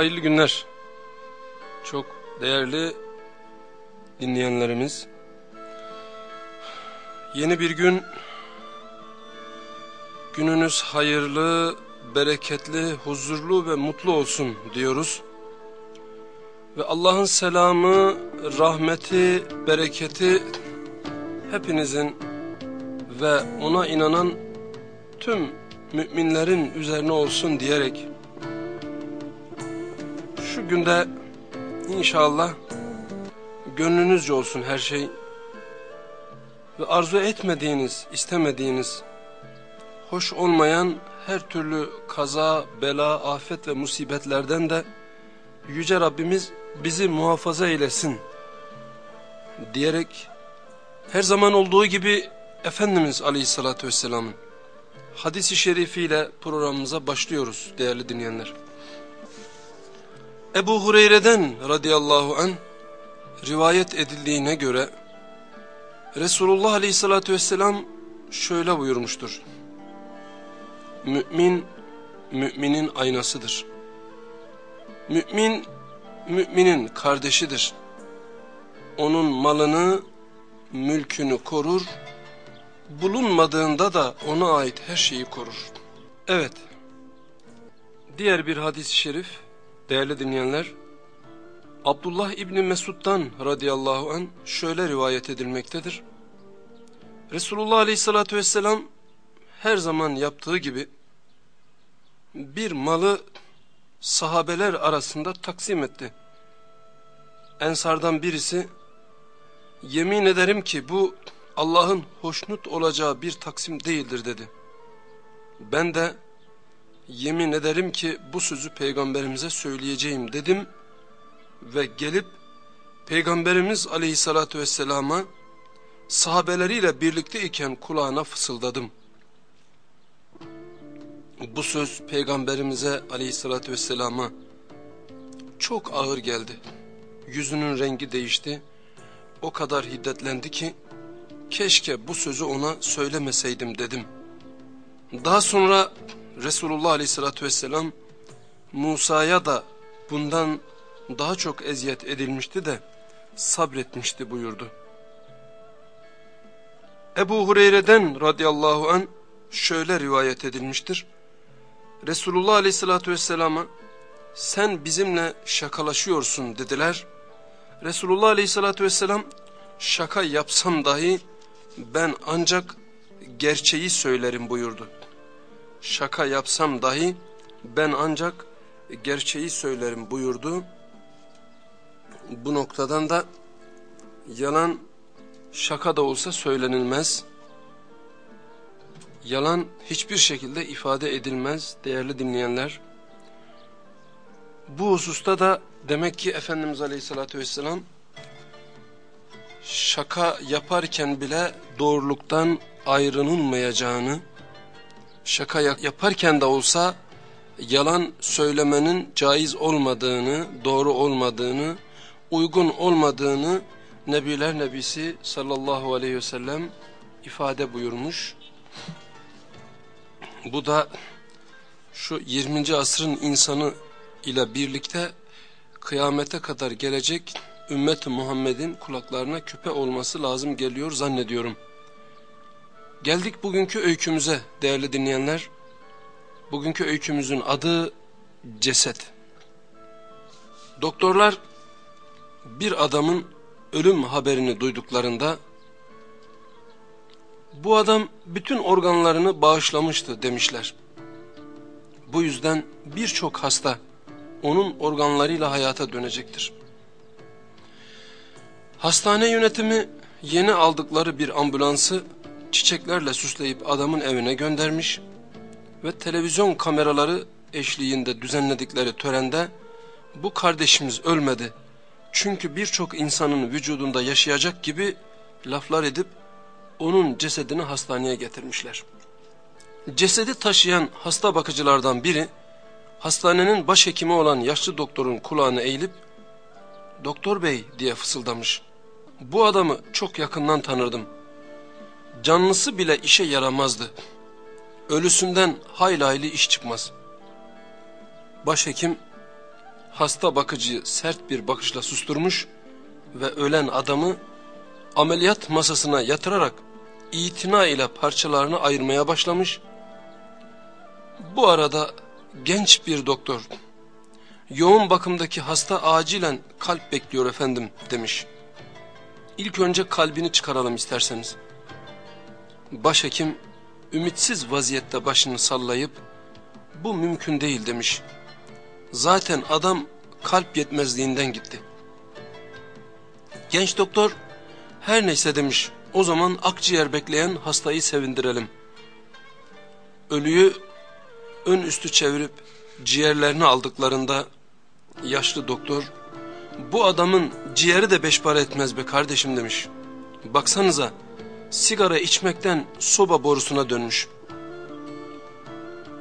Hayırlı günler. Çok değerli dinleyenlerimiz. Yeni bir gün, gününüz hayırlı, bereketli, huzurlu ve mutlu olsun diyoruz. Ve Allah'ın selamı, rahmeti, bereketi hepinizin ve ona inanan tüm müminlerin üzerine olsun diyerek şu günde inşallah gönlünüzce olsun her şey ve arzu etmediğiniz, istemediğiniz, hoş olmayan her türlü kaza, bela, afet ve musibetlerden de Yüce Rabbimiz bizi muhafaza eylesin diyerek her zaman olduğu gibi Efendimiz Aleyhisselatü Vesselam'ın hadisi şerifiyle programımıza başlıyoruz değerli dinleyenler. Ebu Hureyre'den radıyallahu an rivayet edildiğine göre Resulullah aleyhissalatü vesselam şöyle buyurmuştur. Mümin, müminin aynasıdır. Mümin, müminin kardeşidir. Onun malını, mülkünü korur, bulunmadığında da ona ait her şeyi korur. Evet, diğer bir hadis-i şerif, değerli dinleyenler, Abdullah İbni Mesud'dan radıyallahu an şöyle rivayet edilmektedir. Resulullah aleyhissalatü vesselam her zaman yaptığı gibi bir malı sahabeler arasında taksim etti. Ensardan birisi yemin ederim ki bu Allah'ın hoşnut olacağı bir taksim değildir dedi. Ben de yemin ederim ki bu sözü peygamberimize söyleyeceğim dedim ve gelip peygamberimiz aleyhissalatü vesselama sahabeleriyle birlikte iken kulağına fısıldadım. Bu söz peygamberimize aleyhissalatü vesselama çok ağır geldi. Yüzünün rengi değişti. O kadar hiddetlendi ki keşke bu sözü ona söylemeseydim dedim. Daha sonra Resulullah aleyhissalatü vesselam Musa'ya da bundan daha çok eziyet edilmişti de sabretmişti buyurdu. Ebu Hureyre'den radıyallahu an şöyle rivayet edilmiştir. Resulullah aleyhissalatü vesselama sen bizimle şakalaşıyorsun dediler. Resulullah aleyhissalatü vesselam şaka yapsam dahi ben ancak gerçeği söylerim buyurdu. Şaka yapsam dahi ben ancak gerçeği söylerim buyurdu. Bu noktadan da yalan şaka da olsa söylenilmez. Yalan hiçbir şekilde ifade edilmez değerli dinleyenler. Bu hususta da demek ki Efendimiz Aleyhisselatü Vesselam şaka yaparken bile doğruluktan ayrılmayacağını, şaka yaparken de olsa yalan söylemenin caiz olmadığını, doğru olmadığını, uygun olmadığını Nebiler Nebisi sallallahu aleyhi ve sellem ifade buyurmuş. Bu da şu 20. asrın insanı ile birlikte kıyamete kadar gelecek ümmet Muhammed'in kulaklarına küpe olması lazım geliyor zannediyorum. Geldik bugünkü öykümüze değerli dinleyenler. Bugünkü öykümüzün adı ceset. Doktorlar bir adamın ölüm haberini duyduklarında bu adam bütün organlarını bağışlamıştı demişler. Bu yüzden birçok hasta onun organlarıyla hayata dönecektir. Hastane yönetimi yeni aldıkları bir ambulansı çiçeklerle süsleyip adamın evine göndermiş ve televizyon kameraları eşliğinde düzenledikleri törende bu kardeşimiz ölmedi. Çünkü birçok insanın vücudunda yaşayacak gibi laflar edip onun cesedini hastaneye getirmişler. Cesedi taşıyan hasta bakıcılardan biri hastanenin başhekimi olan yaşlı doktorun kulağına eğilip doktor bey diye fısıldamış. Bu adamı çok yakından tanırdım. Canlısı bile işe yaramazdı. Ölüsünden hayli hayli iş çıkmaz. Başhekim hasta bakıcıyı sert bir bakışla susturmuş ve ölen adamı ameliyat masasına yatırarak itina ile parçalarını ayırmaya başlamış. Bu arada genç bir doktor, yoğun bakımdaki hasta acilen kalp bekliyor efendim demiş. İlk önce kalbini çıkaralım isterseniz. Başhekim ümitsiz vaziyette başını sallayıp bu mümkün değil demiş. Zaten adam kalp yetmezliğinden gitti. Genç doktor her neyse demiş o zaman akciğer bekleyen hastayı sevindirelim. Ölüyü ön üstü çevirip ciğerlerini aldıklarında yaşlı doktor bu adamın ciğeri de beş para etmez be kardeşim demiş. Baksanıza sigara içmekten soba borusuna dönmüş.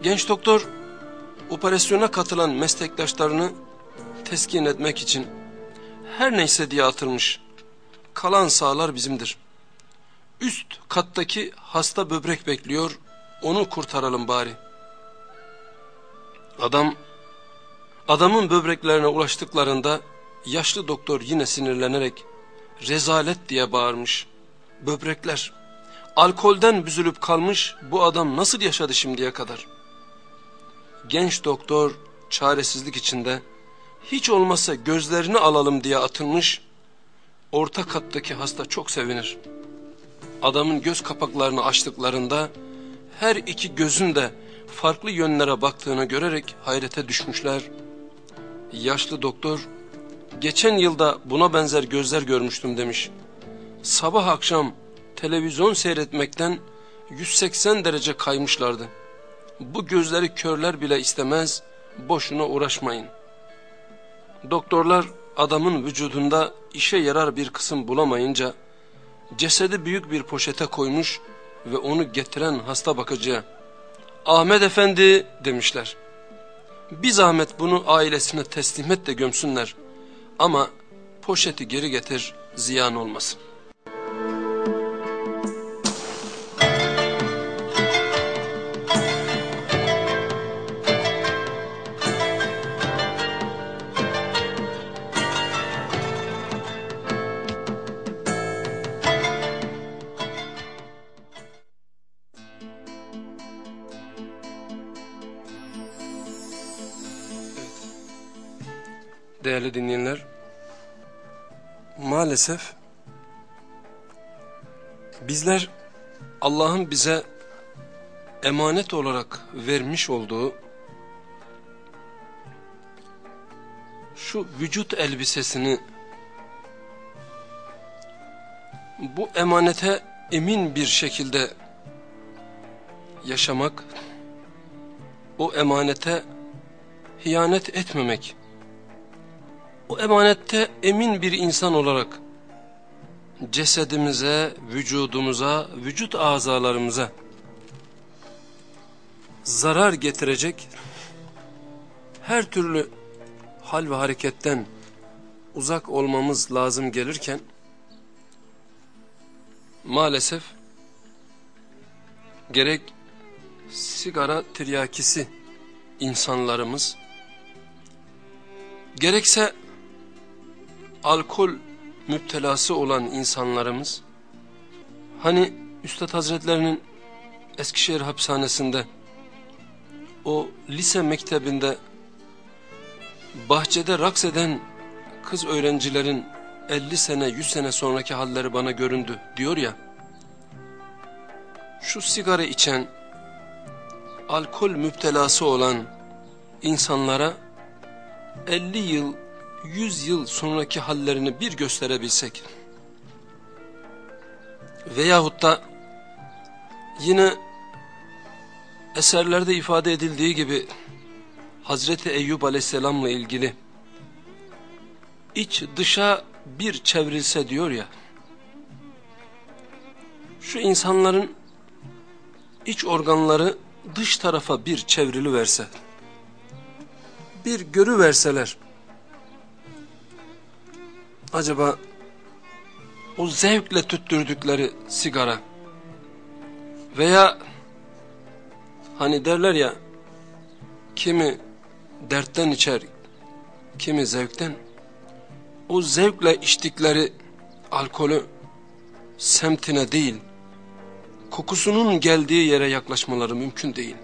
Genç doktor operasyona katılan meslektaşlarını teskin etmek için her neyse diye atılmış. Kalan sağlar bizimdir. Üst kattaki hasta böbrek bekliyor, onu kurtaralım bari. Adam, adamın böbreklerine ulaştıklarında yaşlı doktor yine sinirlenerek rezalet diye bağırmış. Böbrekler, alkolden büzülüp kalmış bu adam nasıl yaşadı şimdiye kadar? Genç doktor çaresizlik içinde hiç olmasa gözlerini alalım diye atılmış, orta kattaki hasta çok sevinir. Adamın göz kapaklarını açtıklarında her iki gözün de farklı yönlere baktığını görerek hayrete düşmüşler. Yaşlı doktor, geçen yılda buna benzer gözler görmüştüm demiş. Sabah akşam televizyon seyretmekten 180 derece kaymışlardı. Bu gözleri körler bile istemez, boşuna uğraşmayın. Doktorlar adamın vücudunda işe yarar bir kısım bulamayınca cesedi büyük bir poşete koymuş ve onu getiren hasta bakıcıya Ahmet Efendi demişler. Bir zahmet bunu ailesine teslim et de gömsünler ama poşeti geri getir ziyan olmasın. Maalesef bizler Allah'ın bize emanet olarak vermiş olduğu şu vücut elbisesini bu emanete emin bir şekilde yaşamak, o emanete hiyanet etmemek, o emanette emin bir insan olarak cesedimize, vücudumuza, vücut azalarımıza zarar getirecek her türlü hal ve hareketten uzak olmamız lazım gelirken maalesef gerek sigara tiryakisi insanlarımız gerekse alkol müptelası olan insanlarımız hani Üstad Hazretlerinin Eskişehir hapishanesinde o lise mektebinde bahçede raks eden kız öğrencilerin 50 sene 100 sene sonraki halleri bana göründü diyor ya şu sigara içen alkol müptelası olan insanlara 50 yıl yüz yıl sonraki hallerini bir gösterebilsek veyahut da yine eserlerde ifade edildiği gibi Hazreti Eyyub Aleyhisselam'la ilgili iç dışa bir çevrilse diyor ya şu insanların iç organları dış tarafa bir çevrili verse bir görü verseler acaba o zevkle tüttürdükleri sigara veya hani derler ya kimi dertten içer kimi zevkten. O zevkle içtikleri alkolü semtine değil, kokusunun geldiği yere yaklaşmaları mümkün değil.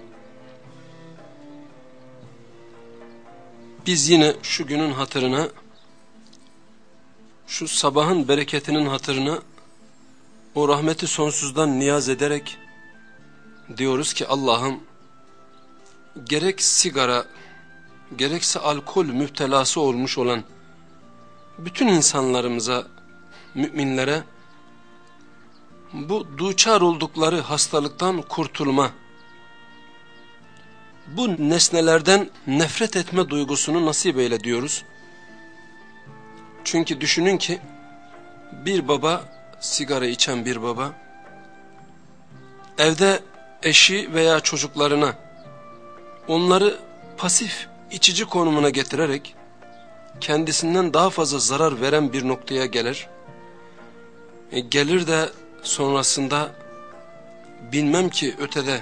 Biz yine şu günün hatırına, şu sabahın bereketinin hatırına, o rahmeti sonsuzdan niyaz ederek diyoruz ki Allah'ım gerek sigara gerekse alkol müptelası olmuş olan bütün insanlarımıza, müminlere bu duçar oldukları hastalıktan kurtulma, bu nesnelerden nefret etme duygusunu nasip eyle diyoruz. Çünkü düşünün ki bir baba, sigara içen bir baba, evde eşi veya çocuklarına onları pasif içici konumuna getirerek kendisinden daha fazla zarar veren bir noktaya gelir. E, gelir de sonrasında bilmem ki ötede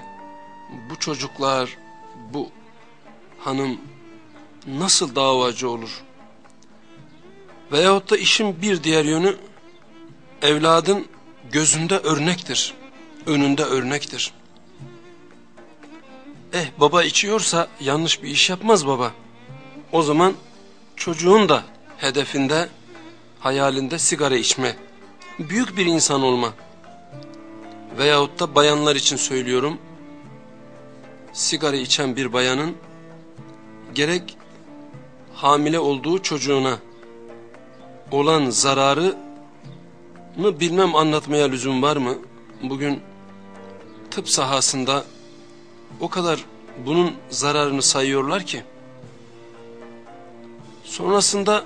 bu çocuklar, bu hanım nasıl davacı olur? Veyahut da işin bir diğer yönü evladın gözünde örnektir, önünde örnektir. Eh baba içiyorsa yanlış bir iş yapmaz baba. O zaman çocuğun da hedefinde, hayalinde sigara içme, büyük bir insan olma. Veyahut da bayanlar için söylüyorum, sigara içen bir bayanın gerek hamile olduğu çocuğuna olan zararı mı bilmem anlatmaya lüzum var mı? Bugün tıp sahasında o kadar bunun zararını sayıyorlar ki sonrasında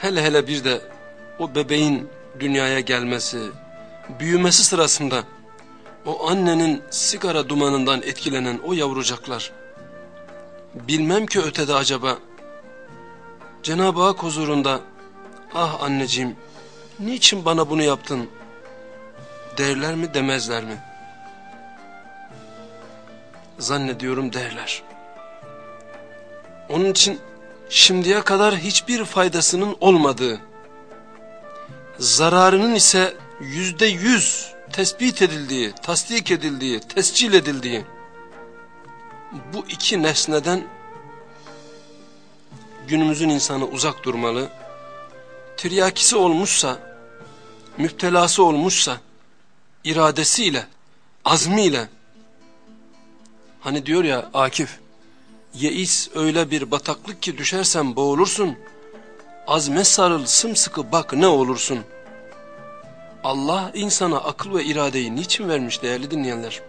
hele hele bir de o bebeğin dünyaya gelmesi, büyümesi sırasında o annenin sigara dumanından etkilenen o yavrucaklar bilmem ki ötede acaba Cenab-ı Hak huzurunda ah anneciğim niçin bana bunu yaptın derler mi demezler mi? Zannediyorum derler. Onun için şimdiye kadar hiçbir faydasının olmadığı, zararının ise yüzde yüz tespit edildiği, tasdik edildiği, tescil edildiği bu iki nesneden günümüzün insanı uzak durmalı. Tiryakisi olmuşsa, müptelası olmuşsa, iradesiyle, azmiyle, hani diyor ya Akif, yeis öyle bir bataklık ki düşersen boğulursun, azme sarıl sımsıkı bak ne olursun. Allah insana akıl ve iradeyi niçin vermiş değerli dinleyenler?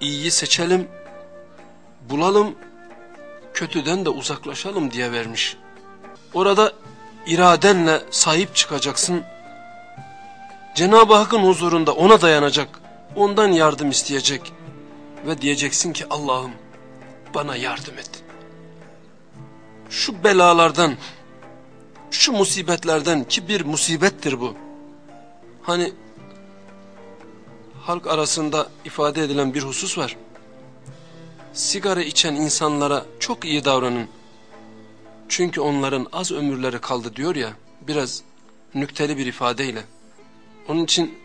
İyiyi seçelim, bulalım, kötüden de uzaklaşalım diye vermiş. Orada iradenle sahip çıkacaksın. Cenab-ı Hakk'ın huzurunda ona dayanacak, ondan yardım isteyecek ve diyeceksin ki Allah'ım bana yardım et. Şu belalardan, şu musibetlerden ki bir musibettir bu. Hani halk arasında ifade edilen bir husus var sigara içen insanlara çok iyi davranın. Çünkü onların az ömürleri kaldı diyor ya biraz nükteli bir ifadeyle. Onun için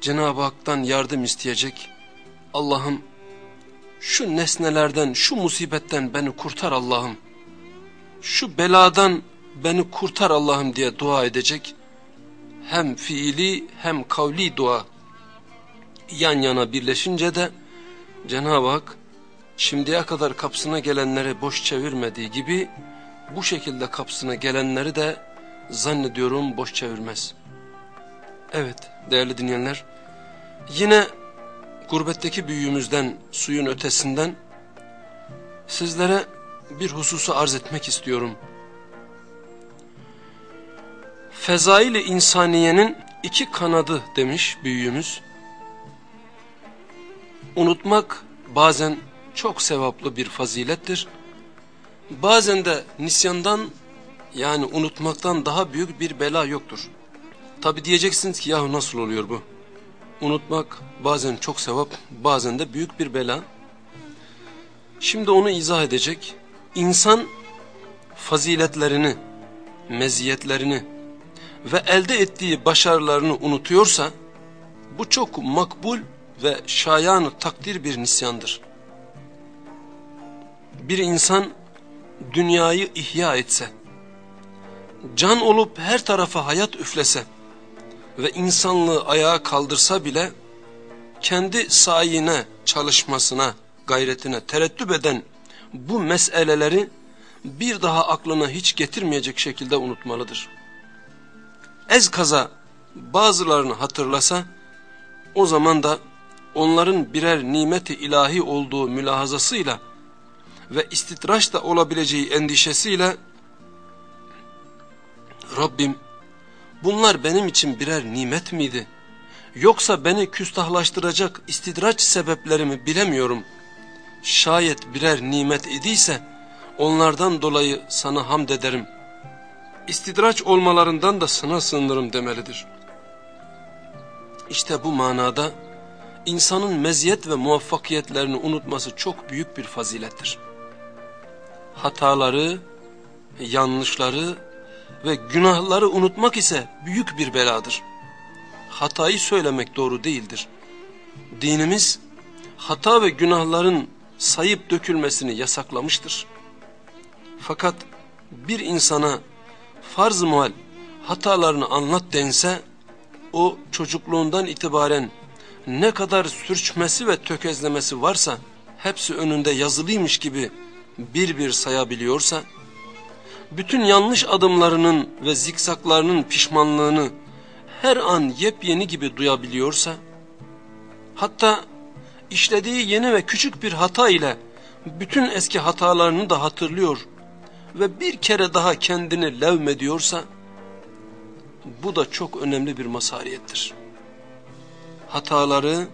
Cenab-ı Hak'tan yardım isteyecek. Allah'ım şu nesnelerden, şu musibetten beni kurtar Allah'ım. Şu beladan beni kurtar Allah'ım diye dua edecek. Hem fiili hem kavli dua yan yana birleşince de Cenab-ı Hak şimdiye kadar kapısına gelenleri boş çevirmediği gibi bu şekilde kapısına gelenleri de zannediyorum boş çevirmez. Evet değerli dinleyenler yine gurbetteki büyüğümüzden suyun ötesinden sizlere bir hususu arz etmek istiyorum. Fezaili insaniyenin iki kanadı demiş büyüğümüz. Unutmak bazen çok sevaplı bir fazilettir. Bazen de nisyandan yani unutmaktan daha büyük bir bela yoktur. Tabi diyeceksiniz ki yahu nasıl oluyor bu? Unutmak bazen çok sevap bazen de büyük bir bela. Şimdi onu izah edecek. İnsan faziletlerini, meziyetlerini ve elde ettiği başarılarını unutuyorsa bu çok makbul ve şayan takdir bir nisyandır. Bir insan dünyayı ihya etse, can olup her tarafa hayat üflese ve insanlığı ayağa kaldırsa bile kendi sayine, çalışmasına, gayretine tereddüt eden bu meseleleri bir daha aklına hiç getirmeyecek şekilde unutmalıdır. Ez kaza bazılarını hatırlasa o zaman da onların birer nimeti ilahi olduğu mülahazasıyla ve istitraç da olabileceği endişesiyle Rabbim bunlar benim için birer nimet miydi? Yoksa beni küstahlaştıracak istidraç sebeplerimi bilemiyorum. Şayet birer nimet idiyse onlardan dolayı sana hamd ederim. İstidraç olmalarından da sana sığınırım demelidir. İşte bu manada insanın meziyet ve muvaffakiyetlerini unutması çok büyük bir fazilettir. Hataları, yanlışları ve günahları unutmak ise büyük bir beladır. Hatayı söylemek doğru değildir. Dinimiz hata ve günahların sayıp dökülmesini yasaklamıştır. Fakat bir insana farz-ı muhal hatalarını anlat dense o çocukluğundan itibaren ne kadar sürçmesi ve tökezlemesi varsa hepsi önünde yazılıymış gibi bir bir sayabiliyorsa bütün yanlış adımlarının ve zikzaklarının pişmanlığını her an yepyeni gibi duyabiliyorsa hatta işlediği yeni ve küçük bir hata ile bütün eski hatalarını da hatırlıyor ve bir kere daha kendini levmediyorsa bu da çok önemli bir masariyettir. Hataları,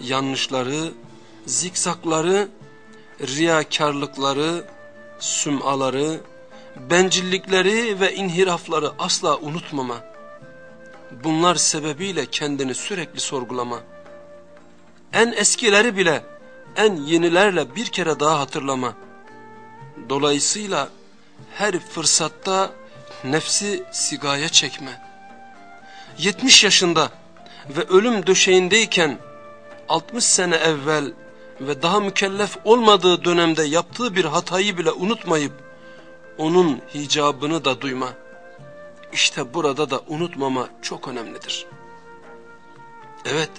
yanlışları, zikzakları, riyakarlıkları, sümaları, bencillikleri ve inhirafları asla unutmama. Bunlar sebebiyle kendini sürekli sorgulama. En eskileri bile en yenilerle bir kere daha hatırlama. Dolayısıyla her fırsatta nefsi sigaya çekme. 70 yaşında ve ölüm döşeğindeyken 60 sene evvel ve daha mükellef olmadığı dönemde yaptığı bir hatayı bile unutmayıp onun hicabını da duyma. İşte burada da unutmama çok önemlidir. Evet,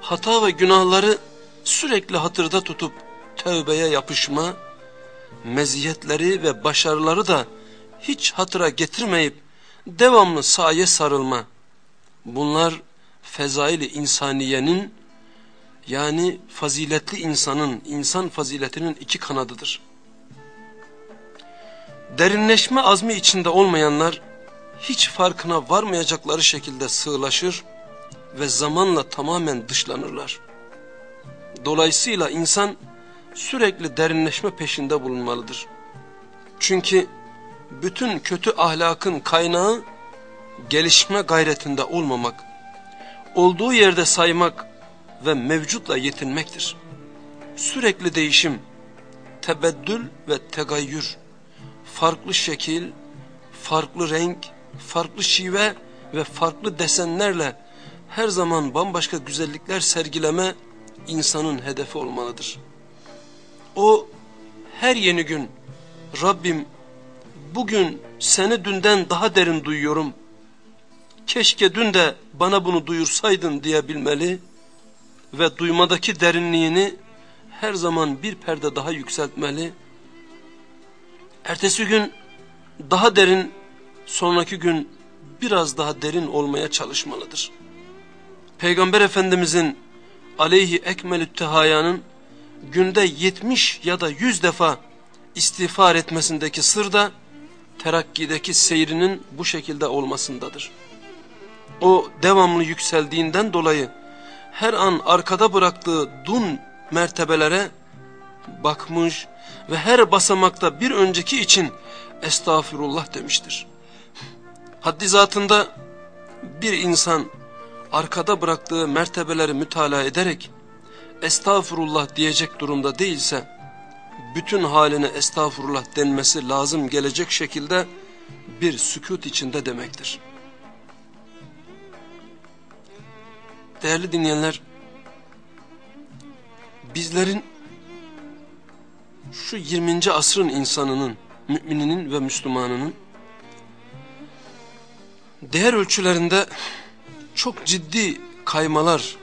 hata ve günahları sürekli hatırda tutup tövbeye yapışma, meziyetleri ve başarıları da hiç hatıra getirmeyip devamlı saye sarılma. Bunlar fezaili insaniyenin yani faziletli insanın, insan faziletinin iki kanadıdır. Derinleşme azmi içinde olmayanlar hiç farkına varmayacakları şekilde sığlaşır ve zamanla tamamen dışlanırlar. Dolayısıyla insan sürekli derinleşme peşinde bulunmalıdır. Çünkü bütün kötü ahlakın kaynağı gelişme gayretinde olmamak, olduğu yerde saymak ve mevcutla yetinmektir. Sürekli değişim, tebeddül ve tegayyür, farklı şekil, farklı renk, farklı şive ve farklı desenlerle her zaman bambaşka güzellikler sergileme insanın hedefi olmalıdır. O her yeni gün Rabbim bugün seni dünden daha derin duyuyorum. Keşke dün de bana bunu duyursaydın diyebilmeli ve duymadaki derinliğini her zaman bir perde daha yükseltmeli. Ertesi gün daha derin, sonraki gün biraz daha derin olmaya çalışmalıdır. Peygamber Efendimizin aleyhi ekmelü tehayanın günde 70 ya da 100 defa istiğfar etmesindeki sır da terakkideki seyrinin bu şekilde olmasındadır. O devamlı yükseldiğinden dolayı her an arkada bıraktığı dun mertebelere bakmış ve her basamakta bir önceki için estağfurullah demiştir. Haddi zatında bir insan arkada bıraktığı mertebeleri mütalaa ederek estağfurullah diyecek durumda değilse bütün haline estağfurullah denmesi lazım gelecek şekilde bir sükut içinde demektir. Değerli dinleyenler, bizlerin şu 20. asrın insanının, mümininin ve Müslümanının değer ölçülerinde çok ciddi kaymalar,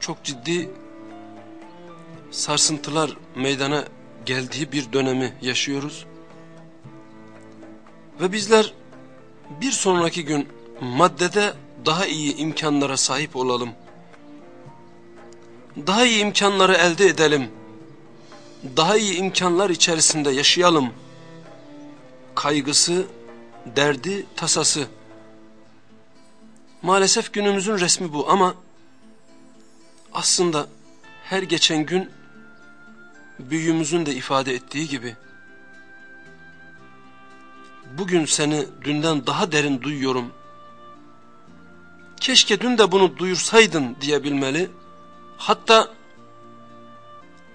çok ciddi sarsıntılar meydana geldiği bir dönemi yaşıyoruz. Ve bizler bir sonraki gün maddede daha iyi imkanlara sahip olalım. Daha iyi imkanları elde edelim. Daha iyi imkanlar içerisinde yaşayalım. Kaygısı, derdi, tasası. Maalesef günümüzün resmi bu ama aslında her geçen gün büyüğümüzün de ifade ettiği gibi bugün seni dünden daha derin duyuyorum. Keşke dün de bunu duyursaydın diyebilmeli. Hatta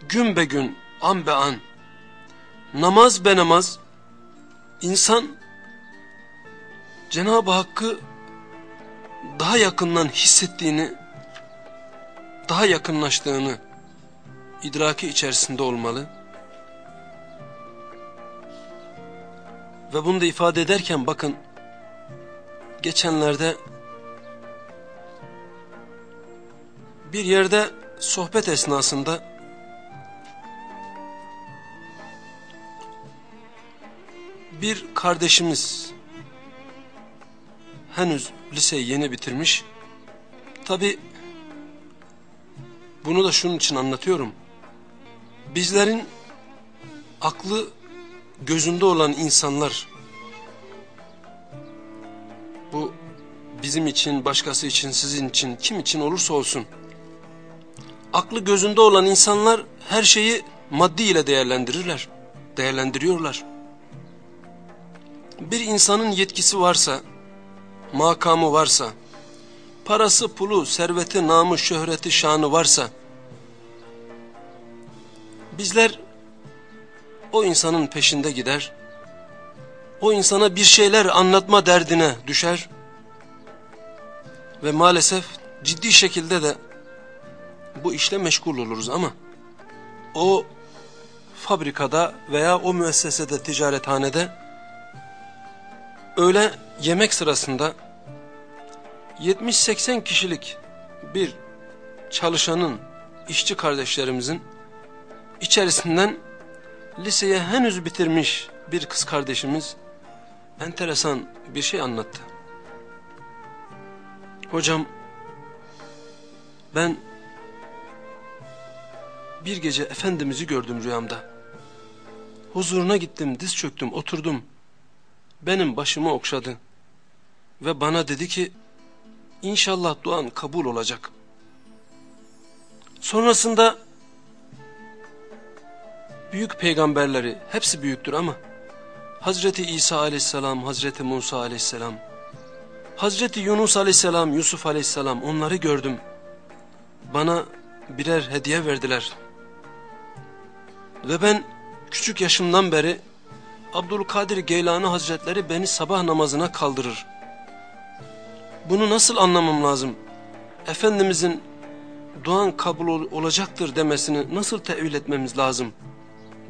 gün be gün, an be an, namaz be namaz, insan Cenab-ı Hakk'ı daha yakından hissettiğini, daha yakınlaştığını idraki içerisinde olmalı. Ve bunu da ifade ederken bakın geçenlerde bir yerde sohbet esnasında bir kardeşimiz henüz liseyi yeni bitirmiş. Tabi bunu da şunun için anlatıyorum. Bizlerin aklı gözünde olan insanlar bu bizim için, başkası için, sizin için, kim için olursa olsun aklı gözünde olan insanlar her şeyi maddi ile değerlendirirler, değerlendiriyorlar. Bir insanın yetkisi varsa, makamı varsa, parası, pulu, serveti, namı, şöhreti, şanı varsa, bizler o insanın peşinde gider, o insana bir şeyler anlatma derdine düşer ve maalesef ciddi şekilde de bu işle meşgul oluruz ama o fabrikada veya o müessesede, ticarethanede öyle yemek sırasında 70-80 kişilik bir çalışanın, işçi kardeşlerimizin içerisinden liseye henüz bitirmiş bir kız kardeşimiz enteresan bir şey anlattı. Hocam ben bir gece Efendimiz'i gördüm rüyamda. Huzuruna gittim, diz çöktüm, oturdum. Benim başımı okşadı. Ve bana dedi ki, İnşallah duan kabul olacak. Sonrasında büyük peygamberleri hepsi büyüktür ama Hazreti İsa aleyhisselam, Hazreti Musa aleyhisselam, Hazreti Yunus aleyhisselam, Yusuf aleyhisselam onları gördüm. Bana birer hediye verdiler. Ve ben küçük yaşımdan beri Abdülkadir Geylani Hazretleri beni sabah namazına kaldırır. Bunu nasıl anlamam lazım? Efendimizin duan kabul ol olacaktır demesini nasıl tevil etmemiz lazım?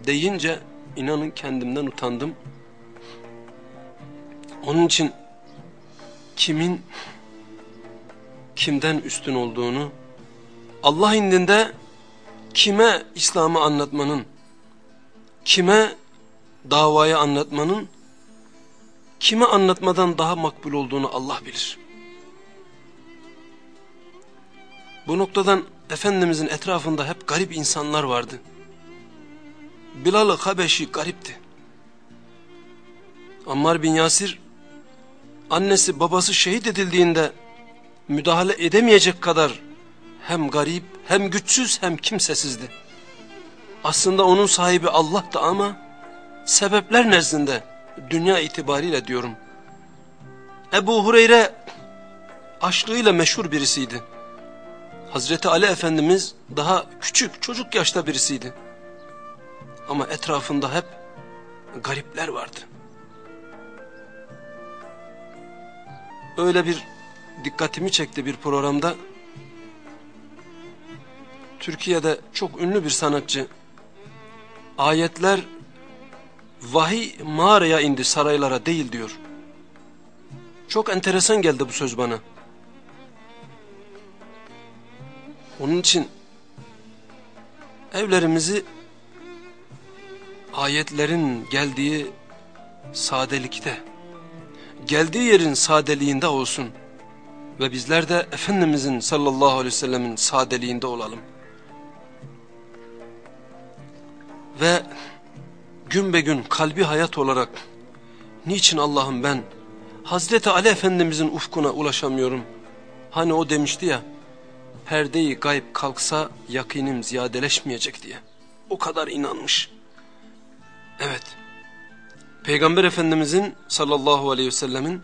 Deyince inanın kendimden utandım. Onun için kimin kimden üstün olduğunu Allah indinde kime İslam'ı anlatmanın, kime davayı anlatmanın, kime anlatmadan daha makbul olduğunu Allah bilir. Bu noktadan Efendimizin etrafında hep garip insanlar vardı. Bilal-ı Habeşi garipti. Ammar bin Yasir, annesi babası şehit edildiğinde müdahale edemeyecek kadar hem garip hem güçsüz hem kimsesizdi. Aslında onun sahibi Allah'tı ama sebepler nezdinde dünya itibariyle diyorum. Ebu Hureyre açlığıyla meşhur birisiydi. Hazreti Ali Efendimiz daha küçük çocuk yaşta birisiydi. ama etrafında hep garipler vardı. Öyle bir dikkatimi çekti bir programda. Türkiye'de çok ünlü bir sanatçı. Ayetler vahiy mağaraya indi saraylara değil diyor. Çok enteresan geldi bu söz bana. Onun için evlerimizi ayetlerin geldiği sadelikte, geldiği yerin sadeliğinde olsun ve bizler de Efendimizin sallallahu aleyhi ve sellemin sadeliğinde olalım. Ve gün be gün kalbi hayat olarak niçin Allah'ım ben Hazreti Ali Efendimizin ufkuna ulaşamıyorum? Hani o demişti ya perdeyi gayb kalksa yakinim ziyadeleşmeyecek diye. O kadar inanmış. Evet. Peygamber Efendimizin sallallahu aleyhi ve sellemin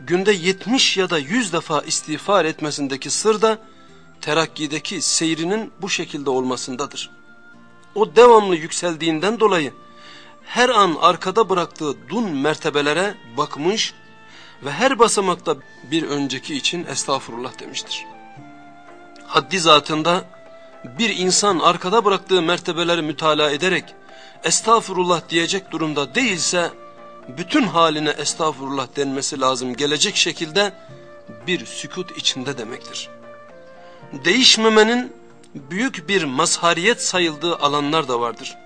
günde 70 ya da 100 defa istiğfar etmesindeki sır da terakkideki seyrinin bu şekilde olmasındadır. O devamlı yükseldiğinden dolayı her an arkada bıraktığı dun mertebelere bakmış ve her basamakta bir önceki için estağfurullah demiştir. Haddi zatında bir insan arkada bıraktığı mertebeleri mütalaa ederek estağfurullah diyecek durumda değilse bütün haline estağfurullah denmesi lazım gelecek şekilde bir sükut içinde demektir. Değişmemenin büyük bir mazhariyet sayıldığı alanlar da vardır.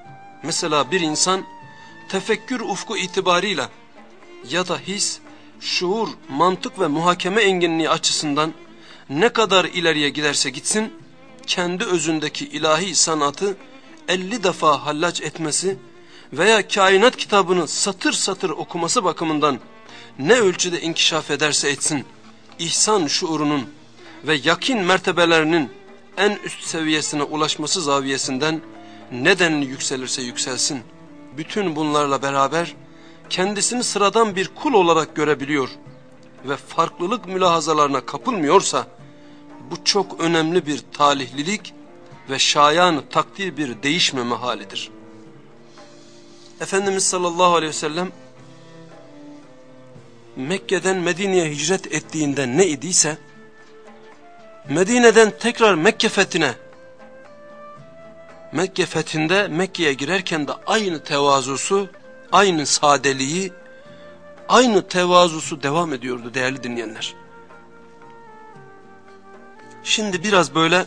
Mesela bir insan tefekkür ufku itibarıyla ya da his, şuur, mantık ve muhakeme enginliği açısından ne kadar ileriye giderse gitsin, kendi özündeki ilahi sanatı 50 defa hallaç etmesi veya kainat kitabını satır satır okuması bakımından ne ölçüde inkişaf ederse etsin, ihsan şuurunun ve yakin mertebelerinin en üst seviyesine ulaşması zaviyesinden neden yükselirse yükselsin, bütün bunlarla beraber kendisini sıradan bir kul olarak görebiliyor ve farklılık mülahazalarına kapılmıyorsa, bu çok önemli bir talihlilik ve şayan takdir bir değişmeme halidir. Efendimiz sallallahu aleyhi ve sellem Mekke'den Medine'ye hicret ettiğinde ne idiyse Medine'den tekrar Mekke fethine Mekke fethinde Mekke'ye girerken de aynı tevazusu, aynı sadeliği, aynı tevazusu devam ediyordu değerli dinleyenler. Şimdi biraz böyle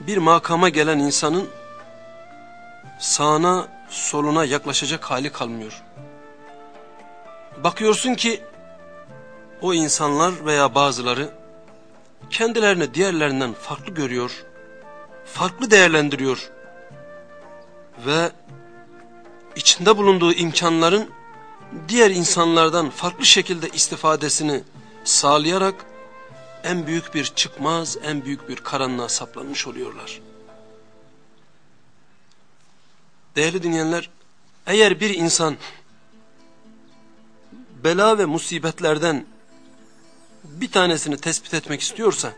bir makama gelen insanın sağına soluna yaklaşacak hali kalmıyor. Bakıyorsun ki o insanlar veya bazıları kendilerini diğerlerinden farklı görüyor, farklı değerlendiriyor ve içinde bulunduğu imkanların diğer insanlardan farklı şekilde istifadesini sağlayarak en büyük bir çıkmaz, en büyük bir karanlığa saplanmış oluyorlar. Değerli dinleyenler, eğer bir insan bela ve musibetlerden bir tanesini tespit etmek istiyorsa,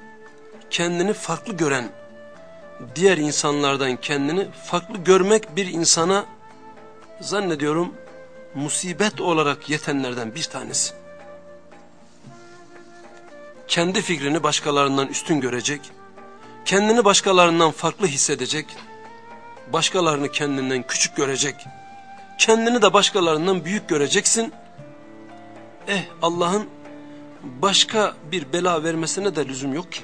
kendini farklı gören, diğer insanlardan kendini farklı görmek bir insana zannediyorum musibet olarak yetenlerden bir tanesi. Kendi fikrini başkalarından üstün görecek, kendini başkalarından farklı hissedecek, başkalarını kendinden küçük görecek, kendini de başkalarından büyük göreceksin. Eh Allah'ın başka bir bela vermesine de lüzum yok ki.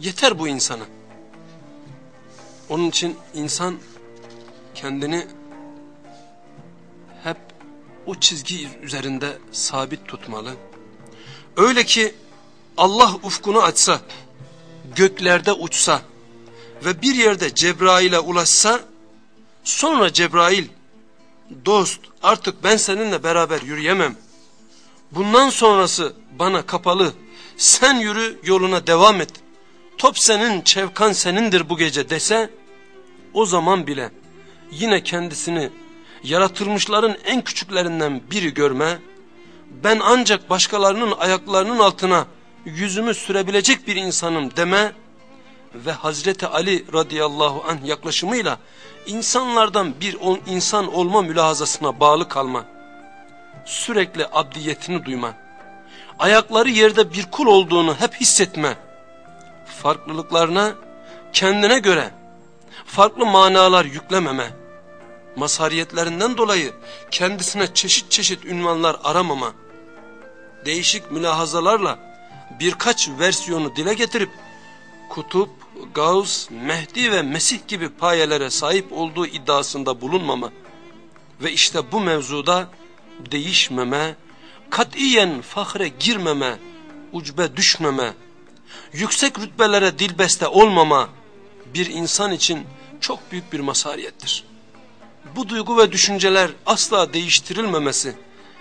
Yeter bu insana. Onun için insan kendini hep o çizgi üzerinde sabit tutmalı. Öyle ki Allah ufkunu açsa, göklerde uçsa ve bir yerde Cebrail'e ulaşsa, sonra Cebrail, dost artık ben seninle beraber yürüyemem. Bundan sonrası bana kapalı, sen yürü yoluna devam et. Top senin, çevkan senindir bu gece dese, o zaman bile yine kendisini yaratılmışların en küçüklerinden biri görme, ben ancak başkalarının ayaklarının altına yüzümü sürebilecek bir insanım deme ve Hazreti Ali radıyallahu anh yaklaşımıyla insanlardan bir insan olma mülahazasına bağlı kalma, sürekli abdiyetini duyma, ayakları yerde bir kul olduğunu hep hissetme, farklılıklarına kendine göre farklı manalar yüklememe, mazhariyetlerinden dolayı kendisine çeşit çeşit ünvanlar aramama, değişik mülahazalarla birkaç versiyonu dile getirip kutup, Gavs, Mehdi ve Mesih gibi payelere sahip olduğu iddiasında bulunmama ve işte bu mevzuda değişmeme, katiyen fahre girmeme, ucbe düşmeme, yüksek rütbelere dilbeste olmama bir insan için çok büyük bir masariyettir. Bu duygu ve düşünceler asla değiştirilmemesi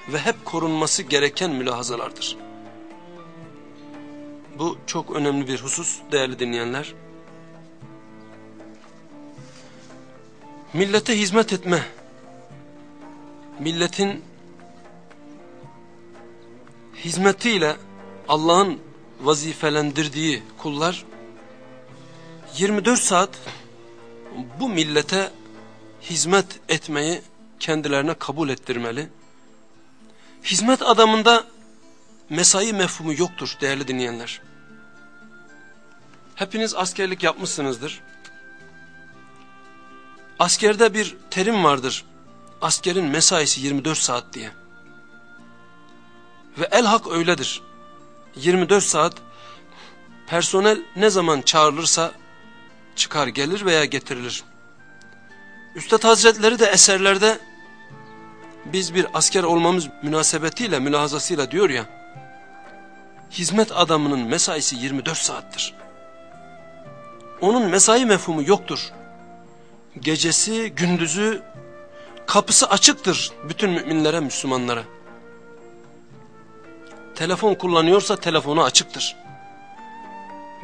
ve hep korunması gereken mülahazalardır. Bu çok önemli bir husus değerli dinleyenler. Millete hizmet etme, milletin hizmetiyle Allah'ın vazifelendirdiği kullar 24 saat bu millete hizmet etmeyi kendilerine kabul ettirmeli. Hizmet adamında mesai mefhumu yoktur değerli dinleyenler. Hepiniz askerlik yapmışsınızdır. Askerde bir terim vardır. Askerin mesaisi 24 saat diye. Ve el hak öyledir. 24 saat personel ne zaman çağrılırsa çıkar gelir veya getirilir. Üstad Hazretleri de eserlerde biz bir asker olmamız münasebetiyle, mülahazasıyla diyor ya, hizmet adamının mesaisi 24 saattir. Onun mesai mefhumu yoktur. Gecesi, gündüzü, kapısı açıktır bütün müminlere, Müslümanlara. Telefon kullanıyorsa telefonu açıktır.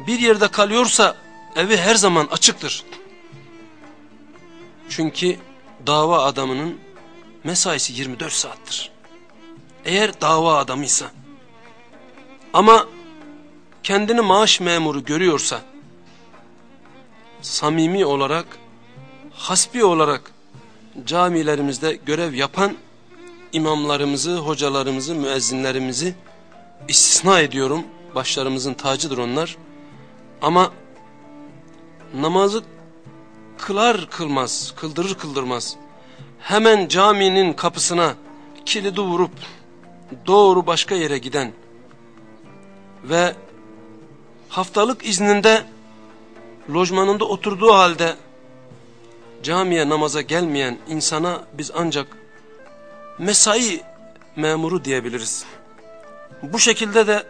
Bir yerde kalıyorsa evi her zaman açıktır. Çünkü dava adamının mesaisi 24 saattir. Eğer dava adamıysa ama kendini maaş memuru görüyorsa samimi olarak hasbi olarak camilerimizde görev yapan imamlarımızı, hocalarımızı, müezzinlerimizi istisna ediyorum. Başlarımızın tacıdır onlar. Ama namazı kılar kılmaz, kıldırır kıldırmaz hemen caminin kapısına kilidi vurup doğru başka yere giden ve haftalık izninde lojmanında oturduğu halde camiye namaza gelmeyen insana biz ancak mesai memuru diyebiliriz. Bu şekilde de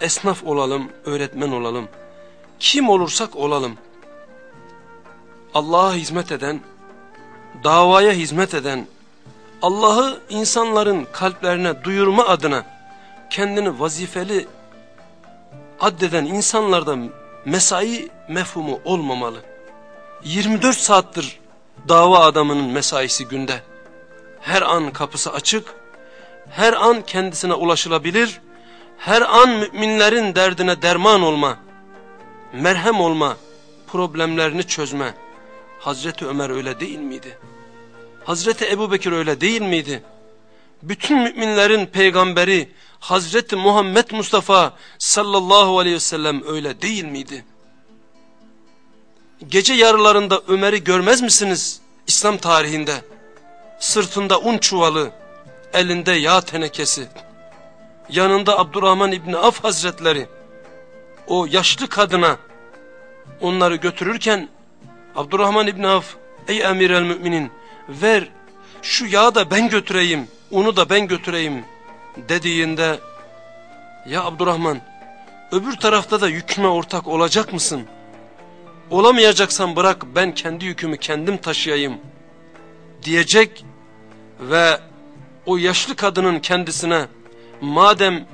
esnaf olalım, öğretmen olalım. Kim olursak olalım. Allah'a hizmet eden, davaya hizmet eden, Allah'ı insanların kalplerine duyurma adına kendini vazifeli addeden insanlarda mesai mefhumu olmamalı. 24 saattir dava adamının mesaisi günde. Her an kapısı açık, her an kendisine ulaşılabilir, her an müminlerin derdine derman olma, merhem olma, problemlerini çözme. Hazreti Ömer öyle değil miydi? Hazreti Ebu Bekir öyle değil miydi? Bütün müminlerin peygamberi Hazreti Muhammed Mustafa sallallahu aleyhi ve sellem öyle değil miydi? Gece yarılarında Ömer'i görmez misiniz İslam tarihinde? Sırtında un çuvalı, elinde yağ tenekesi, yanında Abdurrahman İbni Af Hazretleri, o yaşlı kadına onları götürürken Abdurrahman İbni Af, ey emir el müminin ver şu yağı da ben götüreyim, unu da ben götüreyim dediğinde ya Abdurrahman öbür tarafta da yüküme ortak olacak mısın? Olamayacaksan bırak ben kendi yükümü kendim taşıyayım diyecek ve o yaşlı kadının kendisine madem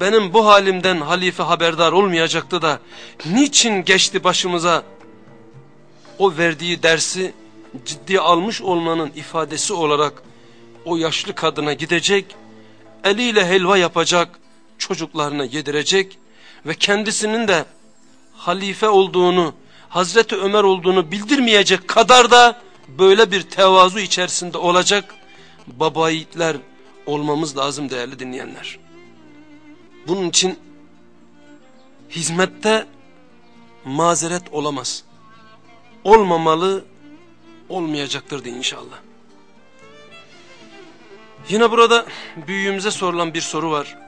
benim bu halimden halife haberdar olmayacaktı da niçin geçti başımıza? O verdiği dersi ciddiye almış olmanın ifadesi olarak o yaşlı kadına gidecek, eliyle helva yapacak, çocuklarına yedirecek ve kendisinin de halife olduğunu, Hazreti Ömer olduğunu bildirmeyecek kadar da böyle bir tevazu içerisinde olacak baba yiğitler olmamız lazım değerli dinleyenler. Bunun için hizmette mazeret olamaz. Olmamalı, olmayacaktır diye inşallah. Yine burada büyüğümüze sorulan bir soru var.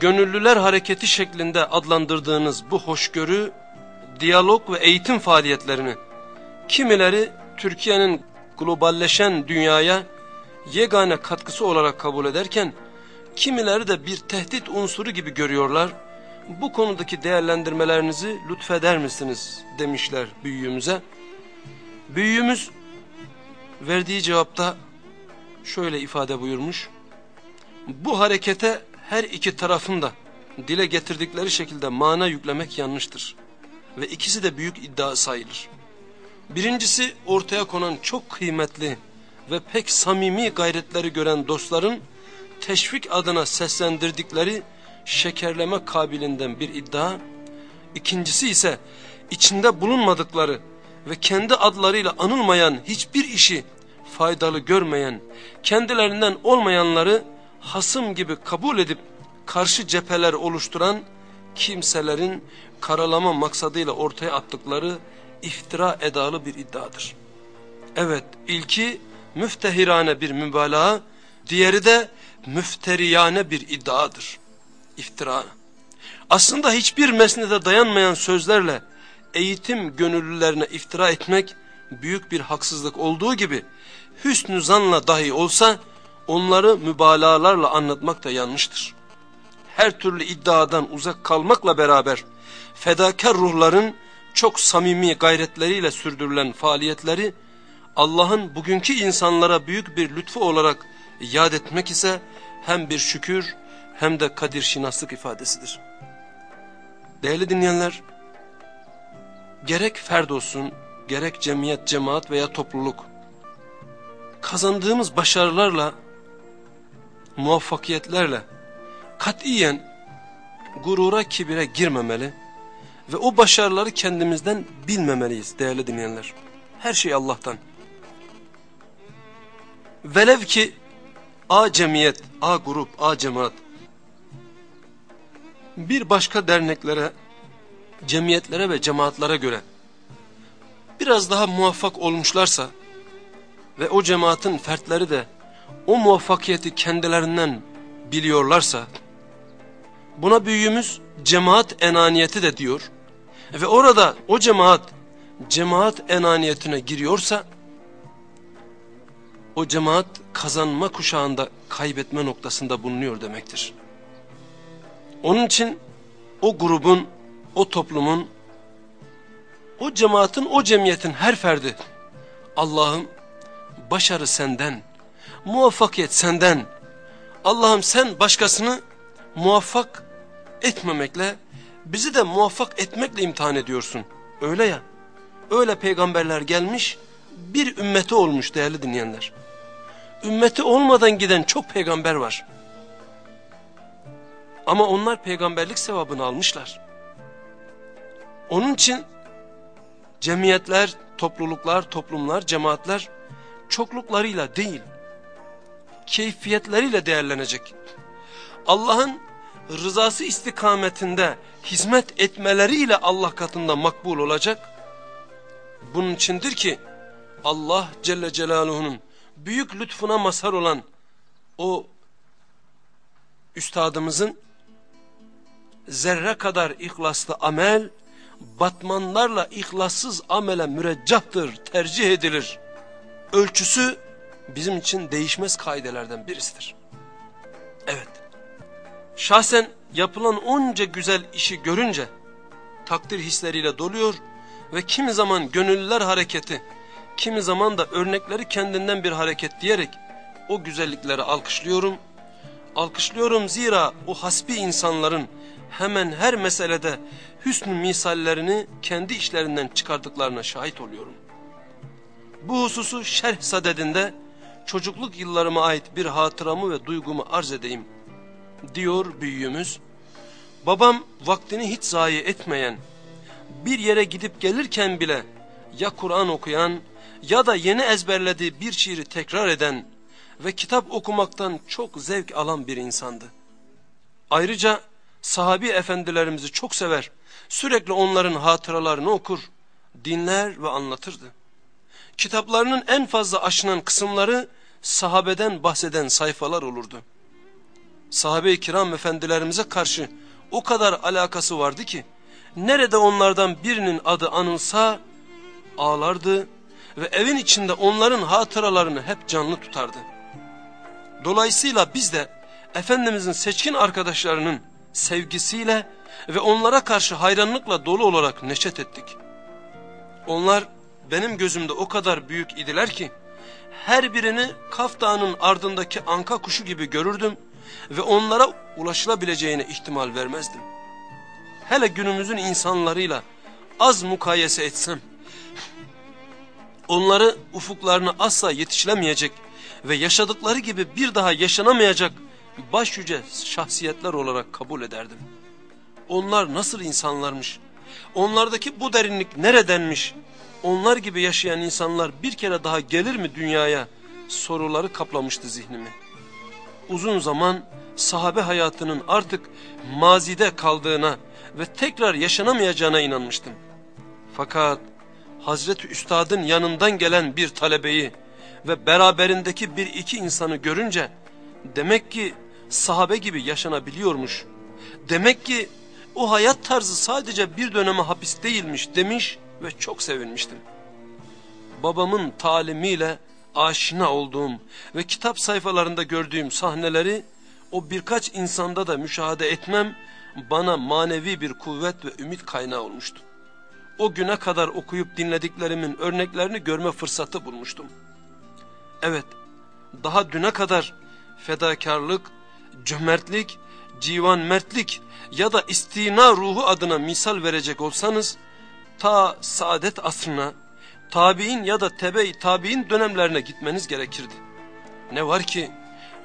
Gönüllüler hareketi şeklinde adlandırdığınız bu hoşgörü, diyalog ve eğitim faaliyetlerini kimileri Türkiye'nin globalleşen dünyaya yegane katkısı olarak kabul ederken kimileri de bir tehdit unsuru gibi görüyorlar. Bu konudaki değerlendirmelerinizi lütfeder misiniz demişler büyüğümüze. Büyüğümüz verdiği cevapta şöyle ifade buyurmuş. Bu harekete her iki tarafın da dile getirdikleri şekilde mana yüklemek yanlıştır. Ve ikisi de büyük iddia sayılır. Birincisi ortaya konan çok kıymetli ve pek samimi gayretleri gören dostların teşvik adına seslendirdikleri şekerleme kabilinden bir iddia. İkincisi ise içinde bulunmadıkları ve kendi adlarıyla anılmayan hiçbir işi faydalı görmeyen, kendilerinden olmayanları hasım gibi kabul edip karşı cepheler oluşturan kimselerin karalama maksadıyla ortaya attıkları iftira edalı bir iddiadır. Evet ilki müftehirane bir mübalağa, diğeri de müfteriyane bir iddiadır. İftira. Aslında hiçbir mesnede dayanmayan sözlerle eğitim gönüllülerine iftira etmek büyük bir haksızlık olduğu gibi hüsnü zanla dahi olsa onları mübalağalarla anlatmak da yanlıştır. Her türlü iddiadan uzak kalmakla beraber fedakar ruhların çok samimi gayretleriyle sürdürülen faaliyetleri Allah'ın bugünkü insanlara büyük bir lütfu olarak yad etmek ise hem bir şükür hem de kadir şinaslık ifadesidir. Değerli dinleyenler, gerek ferd olsun, gerek cemiyet, cemaat veya topluluk, kazandığımız başarılarla, muvaffakiyetlerle katiyen gurura, kibire girmemeli ve o başarıları kendimizden bilmemeliyiz değerli dinleyenler. Her şey Allah'tan. Velev ki A cemiyet, A grup, A cemaat bir başka derneklere, cemiyetlere ve cemaatlara göre biraz daha muvaffak olmuşlarsa ve o cemaatin fertleri de o muvaffakiyeti kendilerinden biliyorlarsa buna büyüğümüz cemaat enaniyeti de diyor ve orada o cemaat cemaat enaniyetine giriyorsa o cemaat kazanma kuşağında kaybetme noktasında bulunuyor demektir. Onun için o grubun, o toplumun, o cemaatin, o cemiyetin her ferdi Allah'ım başarı senden, muvaffakiyet senden. Allah'ım sen başkasını muvaffak etmemekle, bizi de muvaffak etmekle imtihan ediyorsun. Öyle ya, öyle peygamberler gelmiş, bir ümmeti olmuş değerli dinleyenler. Ümmeti olmadan giden çok peygamber var. Ama onlar peygamberlik sevabını almışlar. Onun için cemiyetler, topluluklar, toplumlar, cemaatler çokluklarıyla değil, keyfiyetleriyle değerlenecek. Allah'ın rızası istikametinde hizmet etmeleriyle Allah katında makbul olacak. Bunun içindir ki Allah Celle Celaluhu'nun büyük lütfuna mazhar olan o üstadımızın zerre kadar ihlaslı amel, batmanlarla ihlassız amele müreccahtır, tercih edilir. Ölçüsü bizim için değişmez kaidelerden birisidir. Evet, şahsen yapılan onca güzel işi görünce takdir hisleriyle doluyor ve kimi zaman gönüllüler hareketi, kimi zaman da örnekleri kendinden bir hareket diyerek o güzellikleri alkışlıyorum. Alkışlıyorum zira o hasbi insanların hemen her meselede hüsnü misallerini kendi işlerinden çıkardıklarına şahit oluyorum. Bu hususu şerh sadedinde çocukluk yıllarıma ait bir hatıramı ve duygumu arz edeyim. Diyor büyüğümüz, babam vaktini hiç zayi etmeyen, bir yere gidip gelirken bile ya Kur'an okuyan ya da yeni ezberlediği bir şiiri tekrar eden ve kitap okumaktan çok zevk alan bir insandı. Ayrıca sahabi efendilerimizi çok sever, sürekli onların hatıralarını okur, dinler ve anlatırdı. Kitaplarının en fazla aşınan kısımları sahabeden bahseden sayfalar olurdu. Sahabe-i kiram efendilerimize karşı o kadar alakası vardı ki, nerede onlardan birinin adı anılsa ağlardı ve evin içinde onların hatıralarını hep canlı tutardı. Dolayısıyla biz de Efendimizin seçkin arkadaşlarının sevgisiyle ve onlara karşı hayranlıkla dolu olarak neşet ettik. Onlar benim gözümde o kadar büyük idiler ki her birini Kaf Dağı'nın ardındaki anka kuşu gibi görürdüm ve onlara ulaşılabileceğine ihtimal vermezdim. Hele günümüzün insanlarıyla az mukayese etsem, onları ufuklarına asla yetişilemeyecek ve yaşadıkları gibi bir daha yaşanamayacak başyüce şahsiyetler olarak kabul ederdim. Onlar nasıl insanlarmış? Onlardaki bu derinlik neredenmiş? Onlar gibi yaşayan insanlar bir kere daha gelir mi dünyaya? Soruları kaplamıştı zihnimi. Uzun zaman sahabe hayatının artık mazide kaldığına ve tekrar yaşanamayacağına inanmıştım. Fakat Hazreti Üstad'ın yanından gelen bir talebeyi ve beraberindeki bir iki insanı görünce demek ki sahabe gibi yaşanabiliyormuş. Demek ki o hayat tarzı sadece bir döneme hapis değilmiş demiş ve çok sevinmiştim. Babamın talimiyle aşina olduğum ve kitap sayfalarında gördüğüm sahneleri o birkaç insanda da müşahede etmem bana manevi bir kuvvet ve ümit kaynağı olmuştu. O güne kadar okuyup dinlediklerimin örneklerini görme fırsatı bulmuştum. Evet, daha düne kadar fedakarlık, cömertlik, civan mertlik ya da istina ruhu adına misal verecek olsanız, ta saadet asrına, tabi'in ya da tebe-i tabi'in dönemlerine gitmeniz gerekirdi. Ne var ki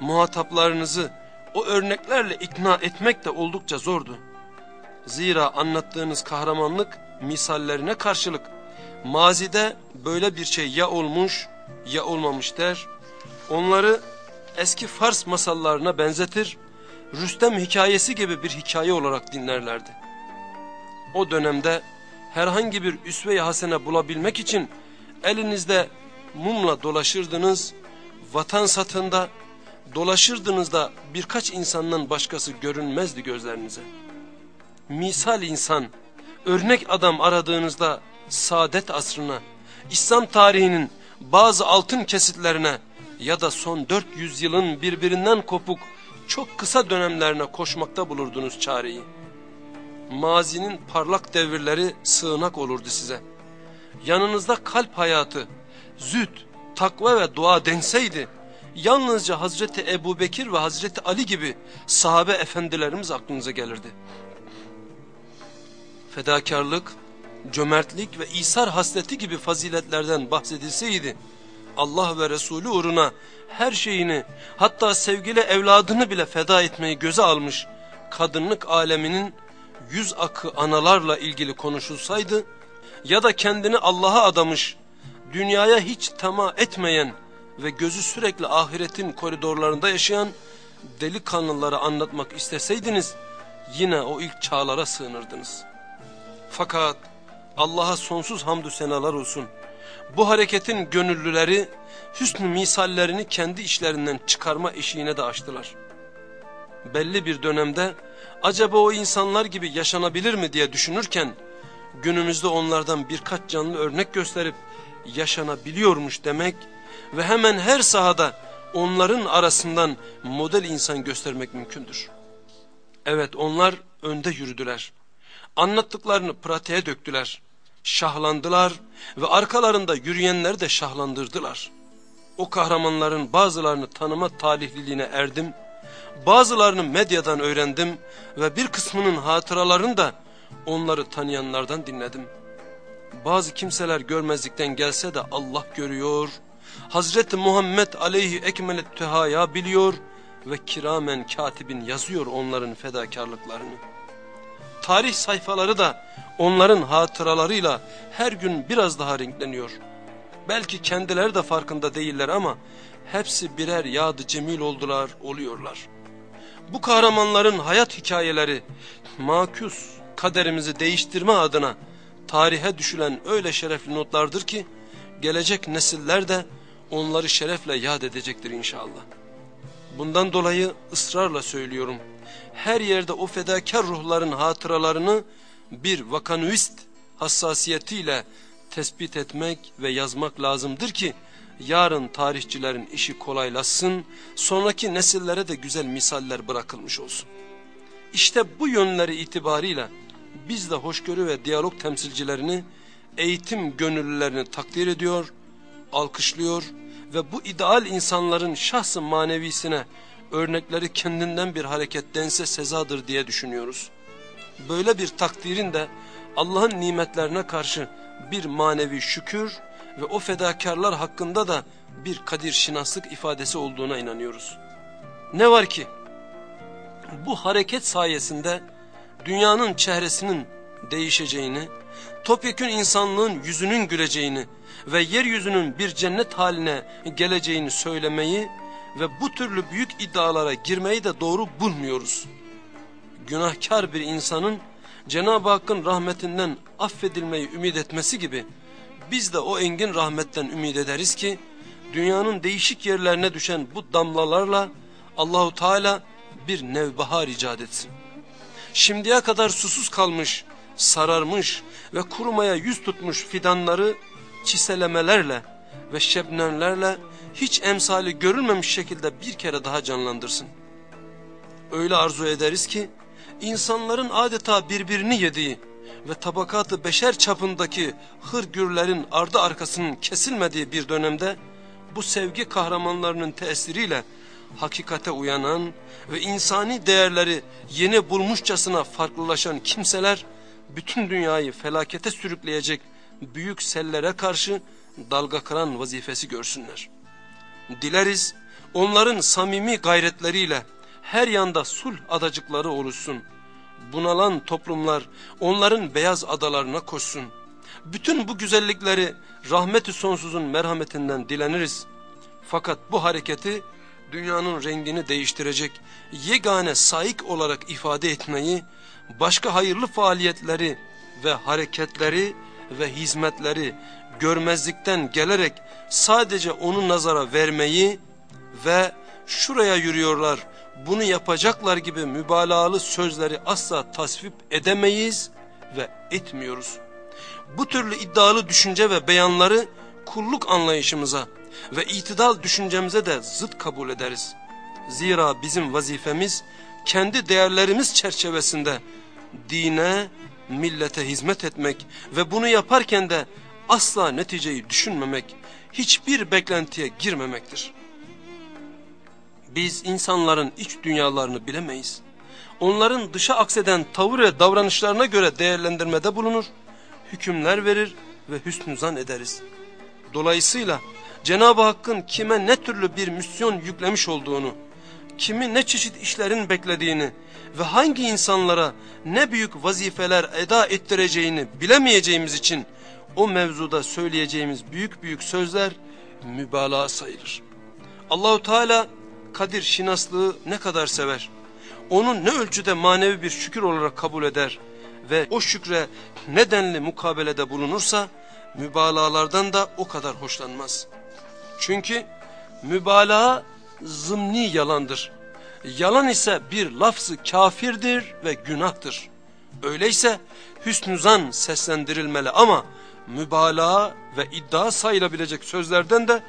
muhataplarınızı o örneklerle ikna etmek de oldukça zordu. Zira anlattığınız kahramanlık misallerine karşılık mazide böyle bir şey ya olmuş ya olmamış der. Onları eski Fars masallarına benzetir, Rüstem hikayesi gibi bir hikaye olarak dinlerlerdi. O dönemde herhangi bir üsve-i hasene bulabilmek için elinizde mumla dolaşırdınız, vatan satında dolaşırdınız da birkaç insandan başkası görünmezdi gözlerinize. Misal insan, örnek adam aradığınızda saadet asrına, İslam tarihinin bazı altın kesitlerine ya da son 400 yılın birbirinden kopuk çok kısa dönemlerine koşmakta bulurdunuz çareyi. Mazinin parlak devirleri sığınak olurdu size. Yanınızda kalp hayatı, züht, takva ve dua denseydi, yalnızca Hazreti Ebu Bekir ve Hazreti Ali gibi sahabe efendilerimiz aklınıza gelirdi. Fedakarlık, cömertlik ve İsar hasleti gibi faziletlerden bahsedilseydi, Allah ve Resulü uğruna her şeyini hatta sevgili evladını bile feda etmeyi göze almış kadınlık aleminin yüz akı analarla ilgili konuşulsaydı ya da kendini Allah'a adamış dünyaya hiç tema etmeyen ve gözü sürekli ahiretin koridorlarında yaşayan delikanlıları anlatmak isteseydiniz yine o ilk çağlara sığınırdınız. Fakat Allah'a sonsuz hamdü senalar olsun. Bu hareketin gönüllüleri hüsnü misallerini kendi işlerinden çıkarma eşiğine de açtılar. Belli bir dönemde acaba o insanlar gibi yaşanabilir mi diye düşünürken günümüzde onlardan birkaç canlı örnek gösterip yaşanabiliyormuş demek ve hemen her sahada onların arasından model insan göstermek mümkündür. Evet onlar önde yürüdüler. Anlattıklarını pratiğe döktüler. Şahlandılar ve arkalarında yürüyenleri de şahlandırdılar. O kahramanların bazılarını tanıma talihliliğine erdim. Bazılarını medyadan öğrendim ve bir kısmının hatıralarını da onları tanıyanlardan dinledim. Bazı kimseler görmezlikten gelse de Allah görüyor. Hazreti Muhammed aleyhi ekmelet tühaya biliyor ve kiramen katibin yazıyor onların fedakarlıklarını. Tarih sayfaları da onların hatıralarıyla her gün biraz daha renkleniyor. Belki kendileri de farkında değiller ama hepsi birer yadı cemil oldular, oluyorlar. Bu kahramanların hayat hikayeleri makus kaderimizi değiştirme adına tarihe düşülen öyle şerefli notlardır ki gelecek nesiller de onları şerefle yad edecektir inşallah. Bundan dolayı ısrarla söylüyorum. Her yerde o fedakar ruhların hatıralarını bir vakanüist hassasiyetiyle tespit etmek ve yazmak lazımdır ki yarın tarihçilerin işi kolaylaşsın, sonraki nesillere de güzel misaller bırakılmış olsun. İşte bu yönleri itibarıyla biz de hoşgörü ve diyalog temsilcilerini, eğitim gönüllülerini takdir ediyor, alkışlıyor ve bu ideal insanların şahsı manevisine örnekleri kendinden bir harekettense sezadır diye düşünüyoruz. Böyle bir takdirin de Allah'ın nimetlerine karşı bir manevi şükür ve o fedakarlar hakkında da bir kadir şinaslık ifadesi olduğuna inanıyoruz. Ne var ki bu hareket sayesinde dünyanın çehresinin değişeceğini, topyekün insanlığın yüzünün güleceğini ve yeryüzünün bir cennet haline geleceğini söylemeyi ve bu türlü büyük iddialara girmeyi de doğru bulmuyoruz. Günahkar bir insanın Cenab-ı Hakk'ın rahmetinden affedilmeyi ümit etmesi gibi biz de o engin rahmetten ümit ederiz ki dünyanın değişik yerlerine düşen bu damlalarla Allahu Teala bir nevbahar icat etsin. Şimdiye kadar susuz kalmış, sararmış ve kurumaya yüz tutmuş fidanları çiselemelerle ve şebnemlerle hiç emsali görülmemiş şekilde bir kere daha canlandırsın. Öyle arzu ederiz ki insanların adeta birbirini yediği ve tabakatı beşer çapındaki hırgürlerin ardı arkasının kesilmediği bir dönemde bu sevgi kahramanlarının tesiriyle hakikate uyanan ve insani değerleri yeni bulmuşçasına farklılaşan kimseler bütün dünyayı felakete sürükleyecek büyük sellere karşı dalga kıran vazifesi görsünler. Dileriz onların samimi gayretleriyle her yanda sulh adacıkları oluşsun. Bunalan toplumlar onların beyaz adalarına koşsun. Bütün bu güzellikleri rahmeti sonsuzun merhametinden dileniriz. Fakat bu hareketi dünyanın rengini değiştirecek yegane saik olarak ifade etmeyi, başka hayırlı faaliyetleri ve hareketleri ve hizmetleri görmezlikten gelerek sadece onu nazara vermeyi ve şuraya yürüyorlar, bunu yapacaklar gibi mübalağalı sözleri asla tasvip edemeyiz ve etmiyoruz. Bu türlü iddialı düşünce ve beyanları kulluk anlayışımıza ve itidal düşüncemize de zıt kabul ederiz. Zira bizim vazifemiz kendi değerlerimiz çerçevesinde dine, millete hizmet etmek ve bunu yaparken de asla neticeyi düşünmemek, hiçbir beklentiye girmemektir. Biz insanların iç dünyalarını bilemeyiz. Onların dışa akseden tavır ve davranışlarına göre değerlendirmede bulunur, hükümler verir ve hüsnü zan ederiz. Dolayısıyla Cenab-ı Hakk'ın kime ne türlü bir misyon yüklemiş olduğunu, kimi ne çeşit işlerin beklediğini ve hangi insanlara ne büyük vazifeler eda ettireceğini bilemeyeceğimiz için o mevzuda söyleyeceğimiz büyük büyük sözler mübalağa sayılır. Allahu Teala kadir şinaslığı ne kadar sever, onu ne ölçüde manevi bir şükür olarak kabul eder ve o şükre nedenli mukabelede bulunursa mübalağalardan da o kadar hoşlanmaz. Çünkü mübalağa zımni yalandır. Yalan ise bir lafzı kafirdir ve günahtır. Öyleyse hüsnü zan seslendirilmeli ama mübalağa ve iddia sayılabilecek sözlerden de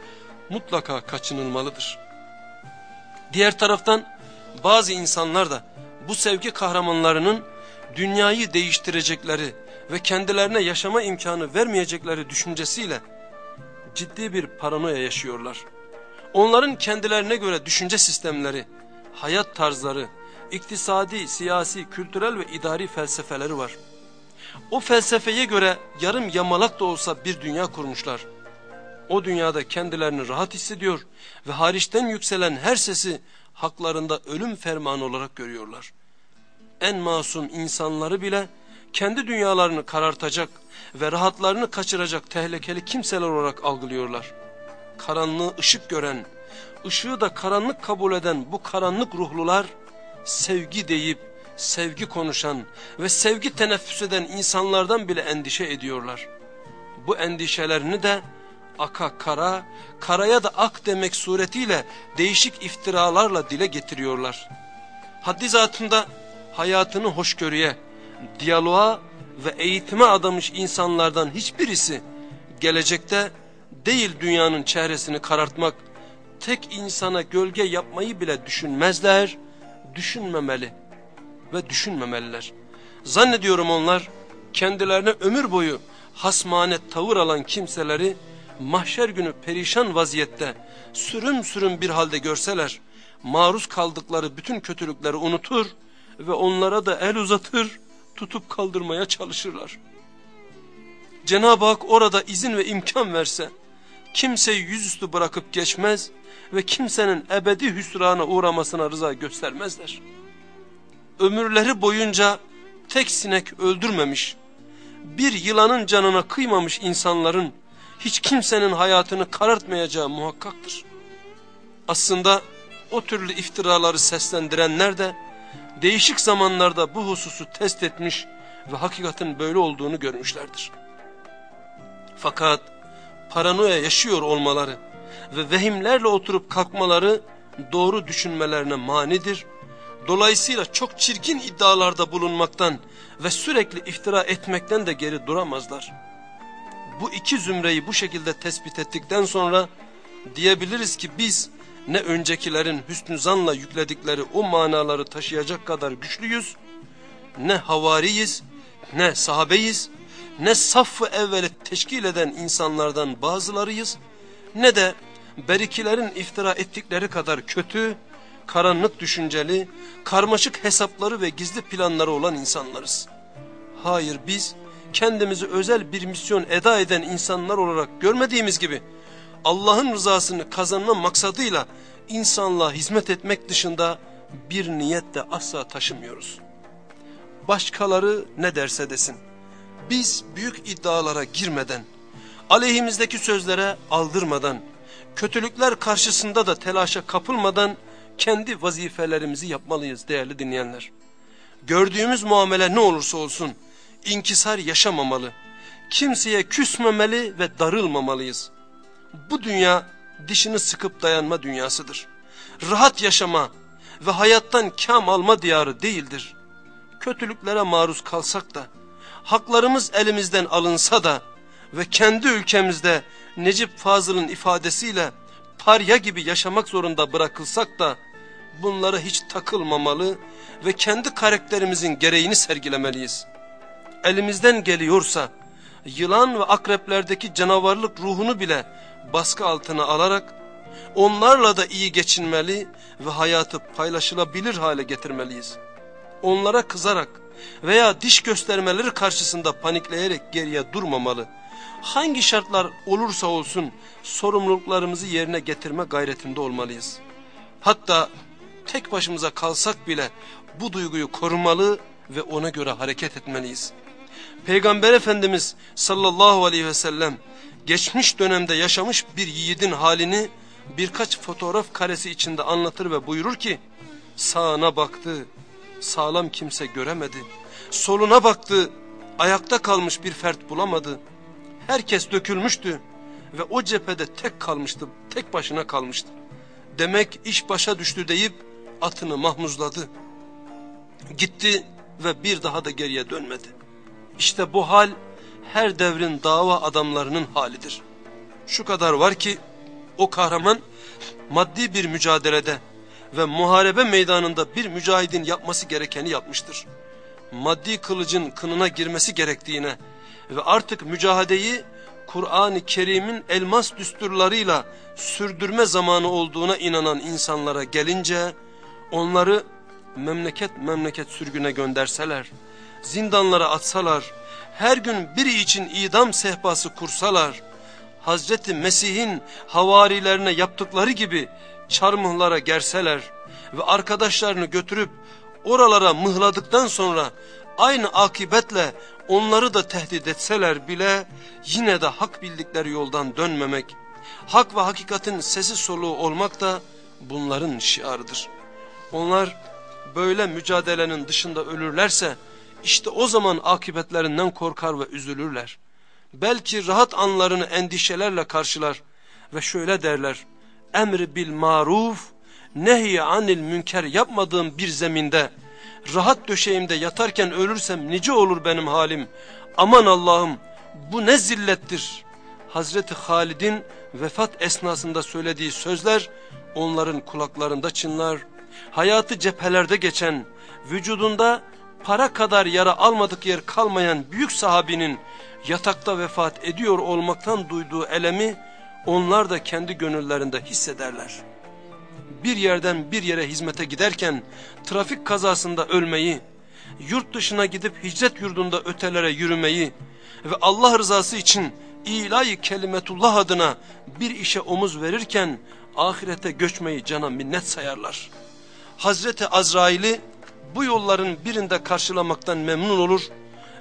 mutlaka kaçınılmalıdır. Diğer taraftan bazı insanlar da bu sevgi kahramanlarının dünyayı değiştirecekleri ve kendilerine yaşama imkanı vermeyecekleri düşüncesiyle ciddi bir paranoya yaşıyorlar. Onların kendilerine göre düşünce sistemleri, hayat tarzları, iktisadi, siyasi, kültürel ve idari felsefeleri var. O felsefeye göre yarım yamalak da olsa bir dünya kurmuşlar. O dünyada kendilerini rahat hissediyor ve hariçten yükselen her sesi haklarında ölüm fermanı olarak görüyorlar. En masum insanları bile kendi dünyalarını karartacak ve rahatlarını kaçıracak tehlikeli kimseler olarak algılıyorlar. Karanlığı ışık gören, ışığı da karanlık kabul eden bu karanlık ruhlular sevgi deyip sevgi konuşan ve sevgi teneffüs eden insanlardan bile endişe ediyorlar. Bu endişelerini de aka kara, karaya da ak demek suretiyle değişik iftiralarla dile getiriyorlar. Haddi zatında hayatını hoşgörüye, diyaloğa ve eğitime adamış insanlardan hiçbirisi gelecekte değil dünyanın çehresini karartmak, tek insana gölge yapmayı bile düşünmezler, düşünmemeli ve düşünmemeliler. Zannediyorum onlar kendilerine ömür boyu hasmane tavır alan kimseleri mahşer günü perişan vaziyette sürüm sürüm bir halde görseler, maruz kaldıkları bütün kötülükleri unutur ve onlara da el uzatır, tutup kaldırmaya çalışırlar. Cenab-ı Hak orada izin ve imkan verse, kimseyi yüzüstü bırakıp geçmez ve kimsenin ebedi hüsrana uğramasına rıza göstermezler. Ömürleri boyunca tek sinek öldürmemiş, bir yılanın canına kıymamış insanların hiç kimsenin hayatını karartmayacağı muhakkaktır. Aslında o türlü iftiraları seslendirenler de değişik zamanlarda bu hususu test etmiş ve hakikatin böyle olduğunu görmüşlerdir. Fakat paranoya yaşıyor olmaları ve vehimlerle oturup kalkmaları doğru düşünmelerine manidir. Dolayısıyla çok çirkin iddialarda bulunmaktan ve sürekli iftira etmekten de geri duramazlar. Bu iki zümreyi bu şekilde tespit ettikten sonra diyebiliriz ki biz ne öncekilerin hüsnü zanla yükledikleri o manaları taşıyacak kadar güçlüyüz, ne havariyiz, ne sahabeyiz, ne saffı evveli teşkil eden insanlardan bazılarıyız, ne de berikilerin iftira ettikleri kadar kötü, karanlık düşünceli, karmaşık hesapları ve gizli planları olan insanlarız. Hayır biz kendimizi özel bir misyon eda eden insanlar olarak görmediğimiz gibi Allah'ın rızasını kazanma maksadıyla insanlığa hizmet etmek dışında bir niyet de asla taşımıyoruz. Başkaları ne derse desin. Biz büyük iddialara girmeden, aleyhimizdeki sözlere aldırmadan, kötülükler karşısında da telaşa kapılmadan kendi vazifelerimizi yapmalıyız değerli dinleyenler. Gördüğümüz muamele ne olursa olsun inkisar yaşamamalı, kimseye küsmemeli ve darılmamalıyız. Bu dünya dişini sıkıp dayanma dünyasıdır. Rahat yaşama ve hayattan kam alma diyarı değildir. Kötülüklere maruz kalsak da, haklarımız elimizden alınsa da ve kendi ülkemizde Necip Fazıl'ın ifadesiyle parya gibi yaşamak zorunda bırakılsak da bunlara hiç takılmamalı ve kendi karakterimizin gereğini sergilemeliyiz. Elimizden geliyorsa yılan ve akreplerdeki canavarlık ruhunu bile baskı altına alarak onlarla da iyi geçinmeli ve hayatı paylaşılabilir hale getirmeliyiz. Onlara kızarak veya diş göstermeleri karşısında panikleyerek geriye durmamalı. Hangi şartlar olursa olsun sorumluluklarımızı yerine getirme gayretinde olmalıyız. Hatta tek başımıza kalsak bile bu duyguyu korumalı ve ona göre hareket etmeliyiz. Peygamber Efendimiz sallallahu aleyhi ve sellem geçmiş dönemde yaşamış bir yiğidin halini birkaç fotoğraf karesi içinde anlatır ve buyurur ki sağına baktı sağlam kimse göremedi. Soluna baktı ayakta kalmış bir fert bulamadı. Herkes dökülmüştü ve o cephede tek kalmıştı tek başına kalmıştı. Demek iş başa düştü deyip atını mahmuzladı. Gitti ve bir daha da geriye dönmedi işte bu hal her devrin dava adamlarının halidir. Şu kadar var ki o kahraman maddi bir mücadelede ve muharebe meydanında bir mücahidin yapması gerekeni yapmıştır. Maddi kılıcın kınına girmesi gerektiğine ve artık mücadeyi Kur'an-ı Kerim'in elmas düsturlarıyla sürdürme zamanı olduğuna inanan insanlara gelince onları memleket memleket sürgüne gönderseler, zindanlara atsalar, her gün biri için idam sehpası kursalar, Hazreti Mesih'in havarilerine yaptıkları gibi çarmıhlara gerseler ve arkadaşlarını götürüp oralara mıhladıktan sonra aynı akibetle onları da tehdit etseler bile yine de hak bildikleri yoldan dönmemek, hak ve hakikatin sesi soluğu olmak da bunların şiarıdır. Onlar böyle mücadelenin dışında ölürlerse işte o zaman akibetlerinden korkar ve üzülürler. Belki rahat anlarını endişelerle karşılar ve şöyle derler. Emri bil maruf, nehy anil münker yapmadığım bir zeminde, rahat döşeğimde yatarken ölürsem nice olur benim halim. Aman Allah'ım bu ne zillettir. Hazreti Halid'in vefat esnasında söylediği sözler onların kulaklarında çınlar. Hayatı cephelerde geçen, vücudunda para kadar yara almadık yer kalmayan büyük sahabinin yatakta vefat ediyor olmaktan duyduğu elemi onlar da kendi gönüllerinde hissederler. Bir yerden bir yere hizmete giderken trafik kazasında ölmeyi, yurt dışına gidip hicret yurdunda ötelere yürümeyi ve Allah rızası için ilahi kelimetullah adına bir işe omuz verirken ahirete göçmeyi cana minnet sayarlar. Hazreti Azrail'i bu yolların birinde karşılamaktan memnun olur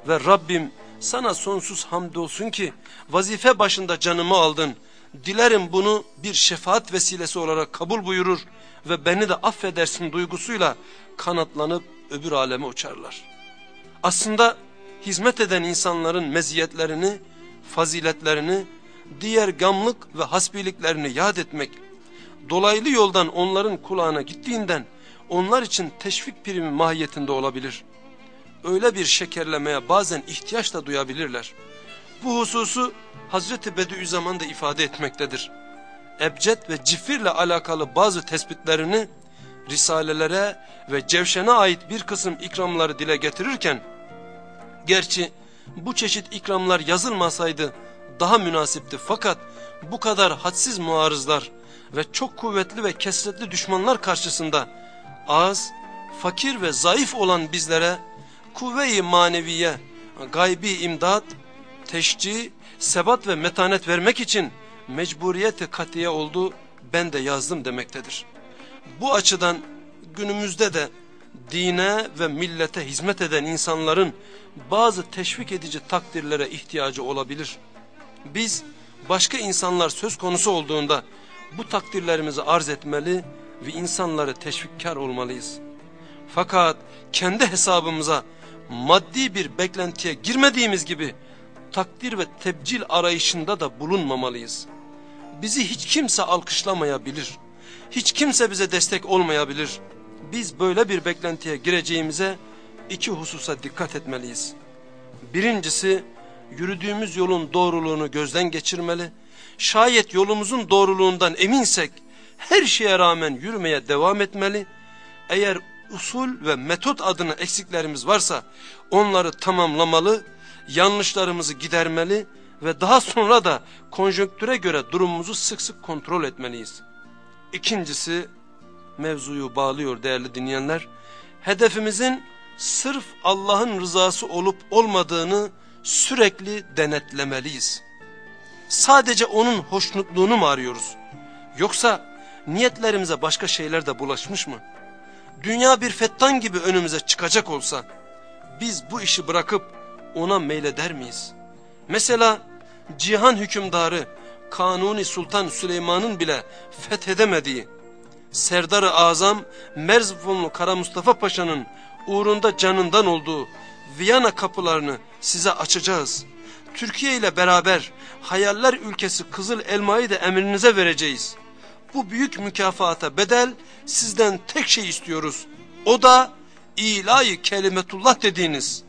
ve Rabbim sana sonsuz hamdolsun ki vazife başında canımı aldın. Dilerim bunu bir şefaat vesilesi olarak kabul buyurur ve beni de affedersin duygusuyla kanatlanıp öbür aleme uçarlar. Aslında hizmet eden insanların meziyetlerini, faziletlerini, diğer gamlık ve hasbiliklerini yad etmek, dolaylı yoldan onların kulağına gittiğinden onlar için teşvik primi mahiyetinde olabilir. Öyle bir şekerlemeye bazen ihtiyaç da duyabilirler. Bu hususu Hazreti Bediüzzaman da ifade etmektedir. Ebced ve cifirle alakalı bazı tespitlerini risalelere ve cevşene ait bir kısım ikramları dile getirirken, gerçi bu çeşit ikramlar yazılmasaydı daha münasipti fakat bu kadar hadsiz muarızlar ve çok kuvvetli ve kesretli düşmanlar karşısında az, fakir ve zayıf olan bizlere kuvve-i maneviye, gaybi imdat, teşci, sebat ve metanet vermek için mecburiyeti katiye oldu ben de yazdım demektedir. Bu açıdan günümüzde de dine ve millete hizmet eden insanların bazı teşvik edici takdirlere ihtiyacı olabilir. Biz başka insanlar söz konusu olduğunda bu takdirlerimizi arz etmeli ve insanları teşvikkar olmalıyız. Fakat kendi hesabımıza maddi bir beklentiye girmediğimiz gibi takdir ve tebcil arayışında da bulunmamalıyız. Bizi hiç kimse alkışlamayabilir. Hiç kimse bize destek olmayabilir. Biz böyle bir beklentiye gireceğimize iki hususa dikkat etmeliyiz. Birincisi yürüdüğümüz yolun doğruluğunu gözden geçirmeli. Şayet yolumuzun doğruluğundan eminsek her şeye rağmen yürümeye devam etmeli. Eğer usul ve metot adına eksiklerimiz varsa onları tamamlamalı, yanlışlarımızı gidermeli ve daha sonra da konjonktüre göre durumumuzu sık sık kontrol etmeliyiz. İkincisi mevzuyu bağlıyor değerli dinleyenler. Hedefimizin sırf Allah'ın rızası olup olmadığını sürekli denetlemeliyiz. Sadece onun hoşnutluğunu mu arıyoruz? Yoksa niyetlerimize başka şeyler de bulaşmış mı? Dünya bir fettan gibi önümüze çıkacak olsa biz bu işi bırakıp ona meyleder miyiz? Mesela cihan hükümdarı Kanuni Sultan Süleyman'ın bile fethedemediği Serdar-ı Azam Merzbonlu Kara Mustafa Paşa'nın uğrunda canından olduğu Viyana kapılarını size açacağız. Türkiye ile beraber hayaller ülkesi Kızıl Elma'yı da emrinize vereceğiz. Bu büyük mükafata bedel sizden tek şey istiyoruz. O da ilahi kelimetullah dediğiniz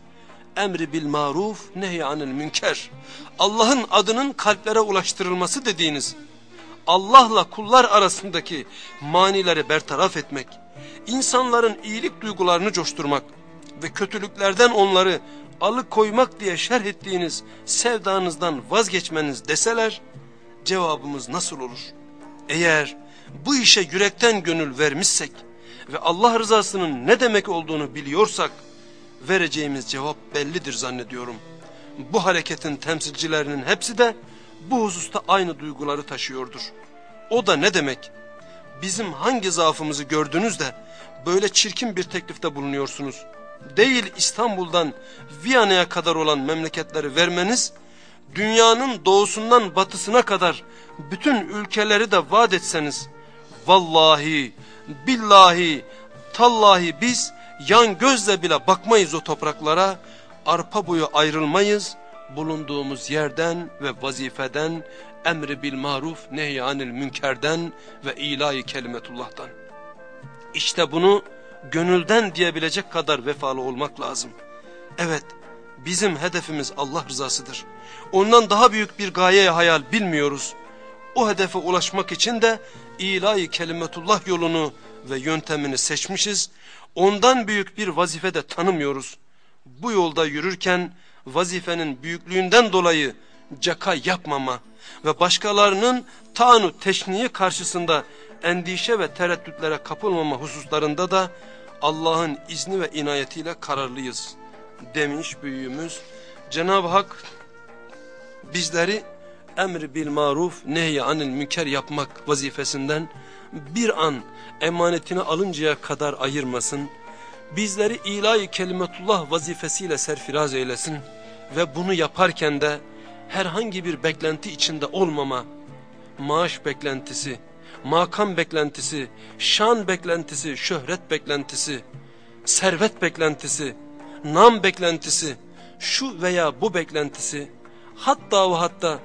emri bil maruf nehyanil münker. Allah'ın adının kalplere ulaştırılması dediğiniz Allah'la kullar arasındaki manileri bertaraf etmek, insanların iyilik duygularını coşturmak ve kötülüklerden onları alıkoymak diye şerh ettiğiniz sevdanızdan vazgeçmeniz deseler cevabımız nasıl olur? Eğer bu işe yürekten gönül vermişsek ve Allah rızasının ne demek olduğunu biliyorsak vereceğimiz cevap bellidir zannediyorum. Bu hareketin temsilcilerinin hepsi de bu hususta aynı duyguları taşıyordur. O da ne demek? Bizim hangi zaafımızı gördünüz de böyle çirkin bir teklifte bulunuyorsunuz? değil İstanbul'dan Viyana'ya kadar olan memleketleri vermeniz, dünyanın doğusundan batısına kadar bütün ülkeleri de vaat etseniz, vallahi, billahi, tallahi biz yan gözle bile bakmayız o topraklara, arpa boyu ayrılmayız, bulunduğumuz yerden ve vazifeden, emri bil maruf nehyanil münkerden ve ilahi kelimetullah'tan. İşte bunu gönülden diyebilecek kadar vefalı olmak lazım. Evet, bizim hedefimiz Allah rızasıdır. Ondan daha büyük bir gaye hayal bilmiyoruz. O hedefe ulaşmak için de ilahi kelimetullah yolunu ve yöntemini seçmişiz. Ondan büyük bir vazife de tanımıyoruz. Bu yolda yürürken vazifenin büyüklüğünden dolayı caka yapmama ve başkalarının tanu teşniği karşısında endişe ve tereddütlere kapılmama hususlarında da Allah'ın izni ve inayetiyle kararlıyız demiş büyüğümüz. Cenab-ı Hak bizleri emri bil maruf nehyi anil münker yapmak vazifesinden bir an emanetini alıncaya kadar ayırmasın. Bizleri ilahi kelimetullah vazifesiyle serfiraz eylesin ve bunu yaparken de herhangi bir beklenti içinde olmama, maaş beklentisi, makam beklentisi, şan beklentisi, şöhret beklentisi, servet beklentisi, nam beklentisi, şu veya bu beklentisi, hatta ve hatta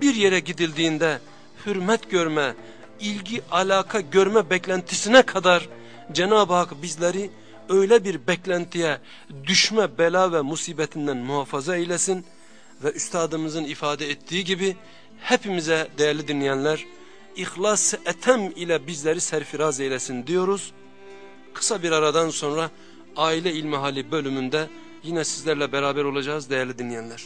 bir yere gidildiğinde hürmet görme, ilgi alaka görme beklentisine kadar Cenab-ı Hak bizleri öyle bir beklentiye düşme bela ve musibetinden muhafaza eylesin ve üstadımızın ifade ettiği gibi hepimize değerli dinleyenler ihlas etem ile bizleri serfiraz eylesin diyoruz. Kısa bir aradan sonra aile ilmihali bölümünde yine sizlerle beraber olacağız değerli dinleyenler.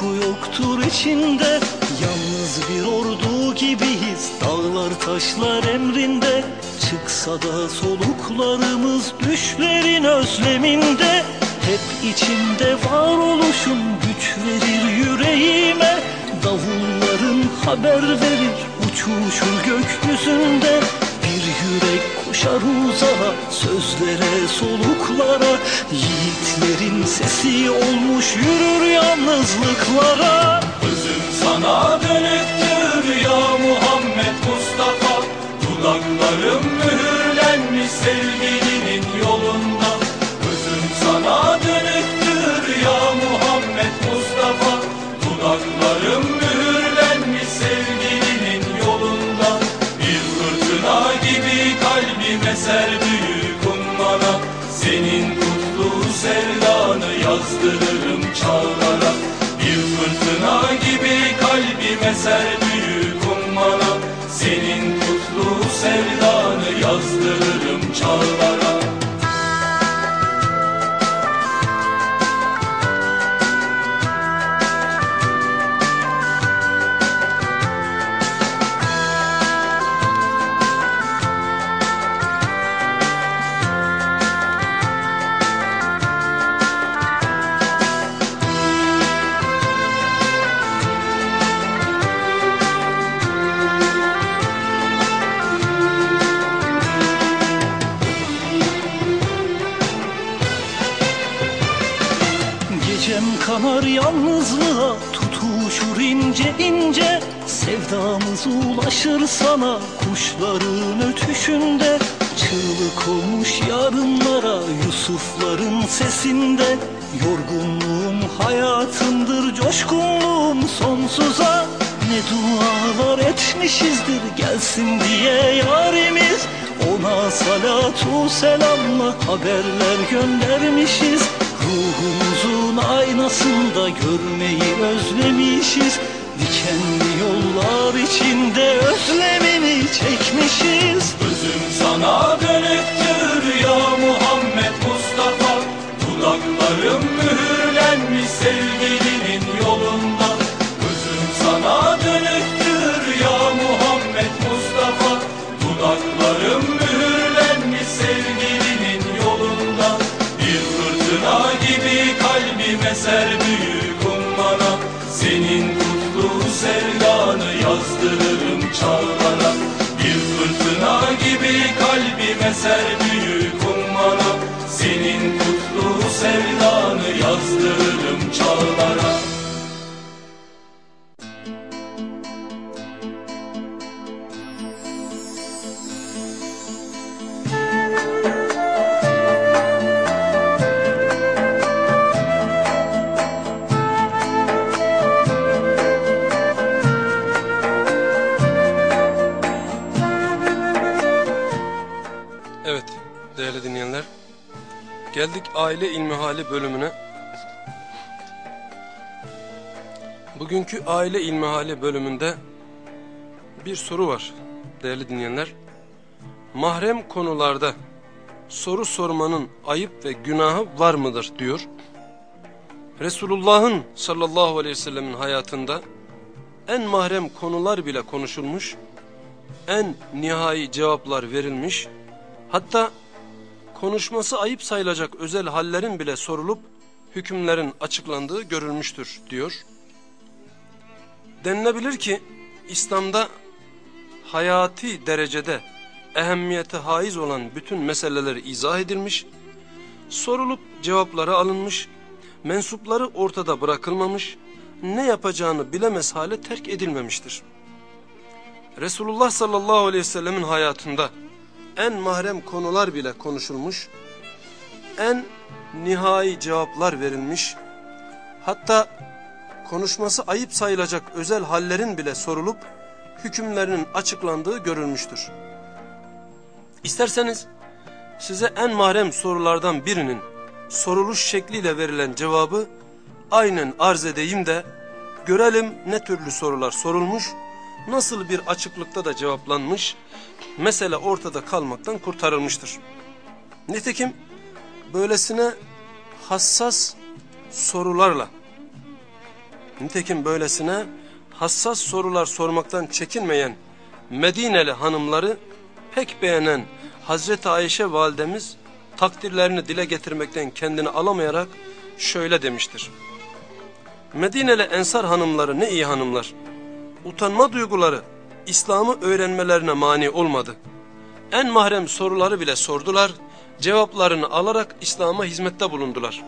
korku yoktur içinde. Yalnız bir ordu gibiyiz. Dağlar taşlar emrinde. Çıksa da soluklarımız düşlerin özleminde. Hep içimde varoluşun güç verir yüreğime. Davulların haber verir uçuşur gökyüzünde. Bir yürek Koşar uzağa sözlere soluklara. Yiğitlerin sesi olmuş yürür yalnızlıklara. Kızım sana dönüktür ya Muhammed Mustafa. Dudaklarım mühürlenmiş sevgilinin yolunda. Kızım sana dönüktür ya Muhammed Mustafa. Dudaklarım mühürlenmiş eser büyük ummana Senin kutlu sevdanı yazdırırım çağlara. Bir fırtına gibi kalbim eser büyük ummana Senin kutlu sevdanı yazdırırım çağlara. İnce ince Sevdamız ulaşır sana Kuşların ötüşünde. Çığlık olmuş yarınlara Yusufların sesinde. Yorgunluğum hayatımdır Coşkunluğum sonsuza. Ne dualar etmişizdir Gelsin diye yarimiz. Ona salatu selamla Haberler göndermişiz. Ruhumuzun aynasında görmeyi özlemişiz Dikenli yollar içinde özlemini çekmişiz. Gözüm sana dönüktür ya Muhammed Mustafa. Dudaklarım mühürlenmiş sevgilinin yolunda. Gözüm sana dönüktür ya Muhammed Mustafa. Dudaklarım mühürlenmiş sevgilinin yolunda. Bir fırtına gibi kalbime ser çağlara Bir fırtına gibi kalbime ser Geldik aile ilmihali bölümüne. Bugünkü aile ilmihali bölümünde bir soru var değerli dinleyenler. Mahrem konularda soru sormanın ayıp ve günahı var mıdır diyor. Resulullah'ın sallallahu aleyhi ve sellemin hayatında en mahrem konular bile konuşulmuş, en nihai cevaplar verilmiş, hatta konuşması ayıp sayılacak özel hallerin bile sorulup hükümlerin açıklandığı görülmüştür diyor. Denilebilir ki İslam'da hayati derecede ehemmiyete haiz olan bütün meseleleri izah edilmiş, sorulup cevapları alınmış, mensupları ortada bırakılmamış, ne yapacağını bilemez hale terk edilmemiştir. Resulullah sallallahu aleyhi ve sellemin hayatında en mahrem konular bile konuşulmuş, en nihai cevaplar verilmiş, hatta konuşması ayıp sayılacak özel hallerin bile sorulup hükümlerinin açıklandığı görülmüştür. İsterseniz size en mahrem sorulardan birinin soruluş şekliyle verilen cevabı aynen arz edeyim de görelim ne türlü sorular sorulmuş, nasıl bir açıklıkta da cevaplanmış, mesele ortada kalmaktan kurtarılmıştır. Nitekim böylesine hassas sorularla, nitekim böylesine hassas sorular sormaktan çekinmeyen Medineli hanımları pek beğenen Hazreti Ayşe validemiz takdirlerini dile getirmekten kendini alamayarak şöyle demiştir. Medineli ensar hanımları ne iyi hanımlar. Utanma duyguları İslam'ı öğrenmelerine mani olmadı. En mahrem soruları bile sordular, cevaplarını alarak İslam'a hizmette bulundular.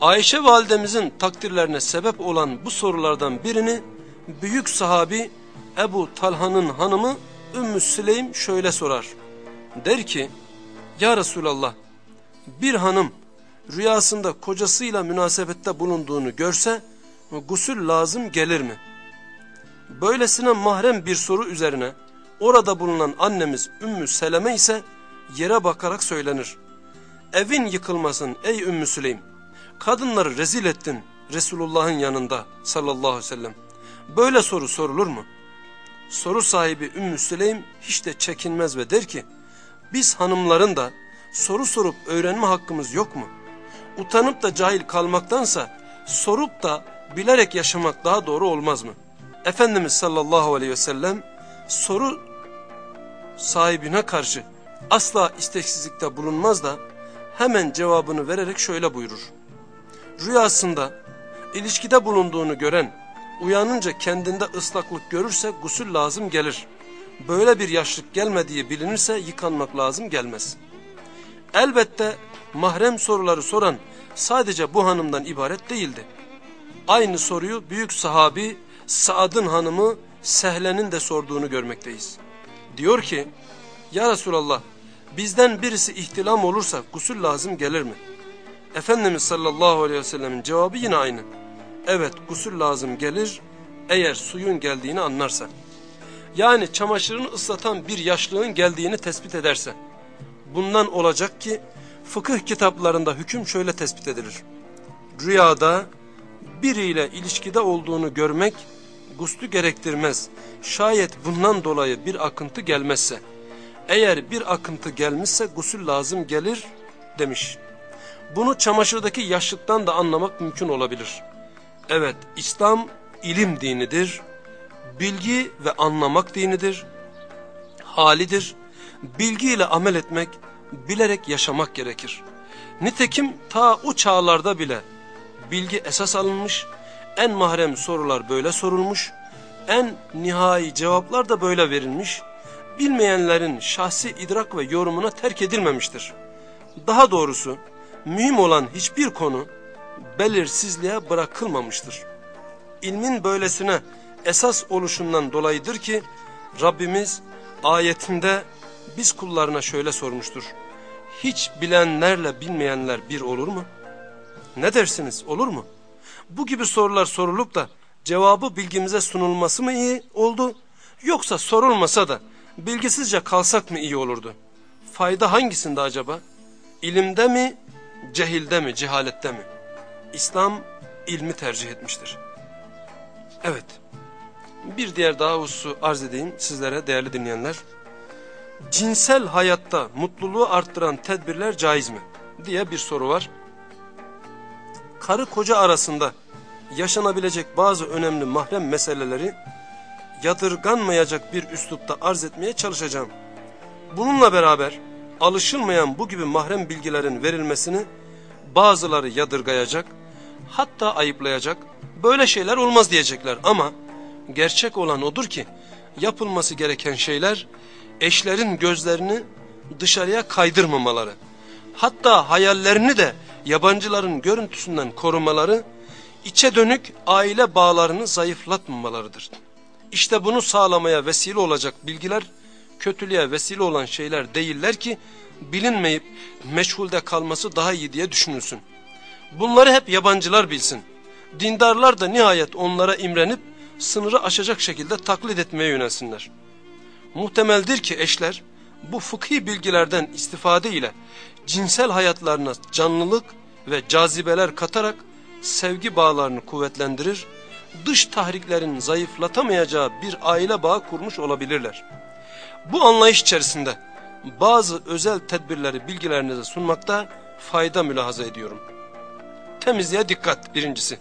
Ayşe validemizin takdirlerine sebep olan bu sorulardan birini büyük sahabi Ebu Talha'nın hanımı Ümmü Süleym şöyle sorar. Der ki, Ya Resulallah, bir hanım rüyasında kocasıyla münasebette bulunduğunu görse gusül lazım gelir mi? Böylesine mahrem bir soru üzerine orada bulunan annemiz Ümmü Seleme ise yere bakarak söylenir. Evin yıkılmasın ey Ümmü Süleym. Kadınları rezil ettin Resulullah'ın yanında sallallahu aleyhi ve sellem. Böyle soru sorulur mu? Soru sahibi Ümmü Süleym hiç de çekinmez ve der ki, biz hanımların da soru sorup öğrenme hakkımız yok mu? Utanıp da cahil kalmaktansa sorup da bilerek yaşamak daha doğru olmaz mı? Efendimiz sallallahu aleyhi ve sellem soru sahibine karşı asla isteksizlikte bulunmaz da hemen cevabını vererek şöyle buyurur. Rüyasında ilişkide bulunduğunu gören uyanınca kendinde ıslaklık görürse gusül lazım gelir. Böyle bir yaşlık gelmediği bilinirse yıkanmak lazım gelmez. Elbette mahrem soruları soran sadece bu hanımdan ibaret değildi. Aynı soruyu büyük sahabi Saad'ın hanımı Sehle'nin de sorduğunu görmekteyiz. Diyor ki ya Resulallah bizden birisi ihtilam olursa gusül lazım gelir mi? Efendimiz sallallahu aleyhi ve sellemin cevabı yine aynı. Evet gusül lazım gelir eğer suyun geldiğini anlarsa. Yani çamaşırını ıslatan bir yaşlığın geldiğini tespit ederse. Bundan olacak ki fıkıh kitaplarında hüküm şöyle tespit edilir. Rüyada biriyle ilişkide olduğunu görmek guslü gerektirmez. Şayet bundan dolayı bir akıntı gelmezse. Eğer bir akıntı gelmişse gusül lazım gelir demiş. Bunu çamaşırdaki yaşlıktan da anlamak mümkün olabilir. Evet İslam ilim dinidir. Bilgi ve anlamak dinidir. Halidir. Bilgiyle amel etmek, bilerek yaşamak gerekir. Nitekim ta o çağlarda bile bilgi esas alınmış, en mahrem sorular böyle sorulmuş, en nihai cevaplar da böyle verilmiş, bilmeyenlerin şahsi idrak ve yorumuna terk edilmemiştir. Daha doğrusu mühim olan hiçbir konu belirsizliğe bırakılmamıştır. İlmin böylesine esas oluşundan dolayıdır ki Rabbimiz ayetinde biz kullarına şöyle sormuştur. Hiç bilenlerle bilmeyenler bir olur mu? Ne dersiniz olur mu? Bu gibi sorular sorulup da cevabı bilgimize sunulması mı iyi oldu? Yoksa sorulmasa da bilgisizce kalsak mı iyi olurdu? Fayda hangisinde acaba? İlimde mi, cehilde mi, cehalette mi? İslam ilmi tercih etmiştir. Evet, bir diğer daha hususu arz edeyim sizlere değerli dinleyenler. Cinsel hayatta mutluluğu arttıran tedbirler caiz mi? diye bir soru var. Karı koca arasında yaşanabilecek bazı önemli mahrem meseleleri yadırganmayacak bir üslupta arz etmeye çalışacağım. Bununla beraber alışılmayan bu gibi mahrem bilgilerin verilmesini bazıları yadırgayacak, hatta ayıplayacak, böyle şeyler olmaz diyecekler ama gerçek olan odur ki yapılması gereken şeyler eşlerin gözlerini dışarıya kaydırmamaları, hatta hayallerini de yabancıların görüntüsünden korumaları, içe dönük aile bağlarını zayıflatmamalarıdır. İşte bunu sağlamaya vesile olacak bilgiler, kötülüğe vesile olan şeyler değiller ki, bilinmeyip meşhulde kalması daha iyi diye düşünülsün. Bunları hep yabancılar bilsin. Dindarlar da nihayet onlara imrenip, sınırı aşacak şekilde taklit etmeye yönelsinler. Muhtemeldir ki eşler, bu fıkhi bilgilerden istifade ile cinsel hayatlarına canlılık ve cazibeler katarak sevgi bağlarını kuvvetlendirir, dış tahriklerin zayıflatamayacağı bir aile bağı kurmuş olabilirler. Bu anlayış içerisinde bazı özel tedbirleri bilgilerinize sunmakta fayda mülahaza ediyorum. Temizliğe dikkat birincisi.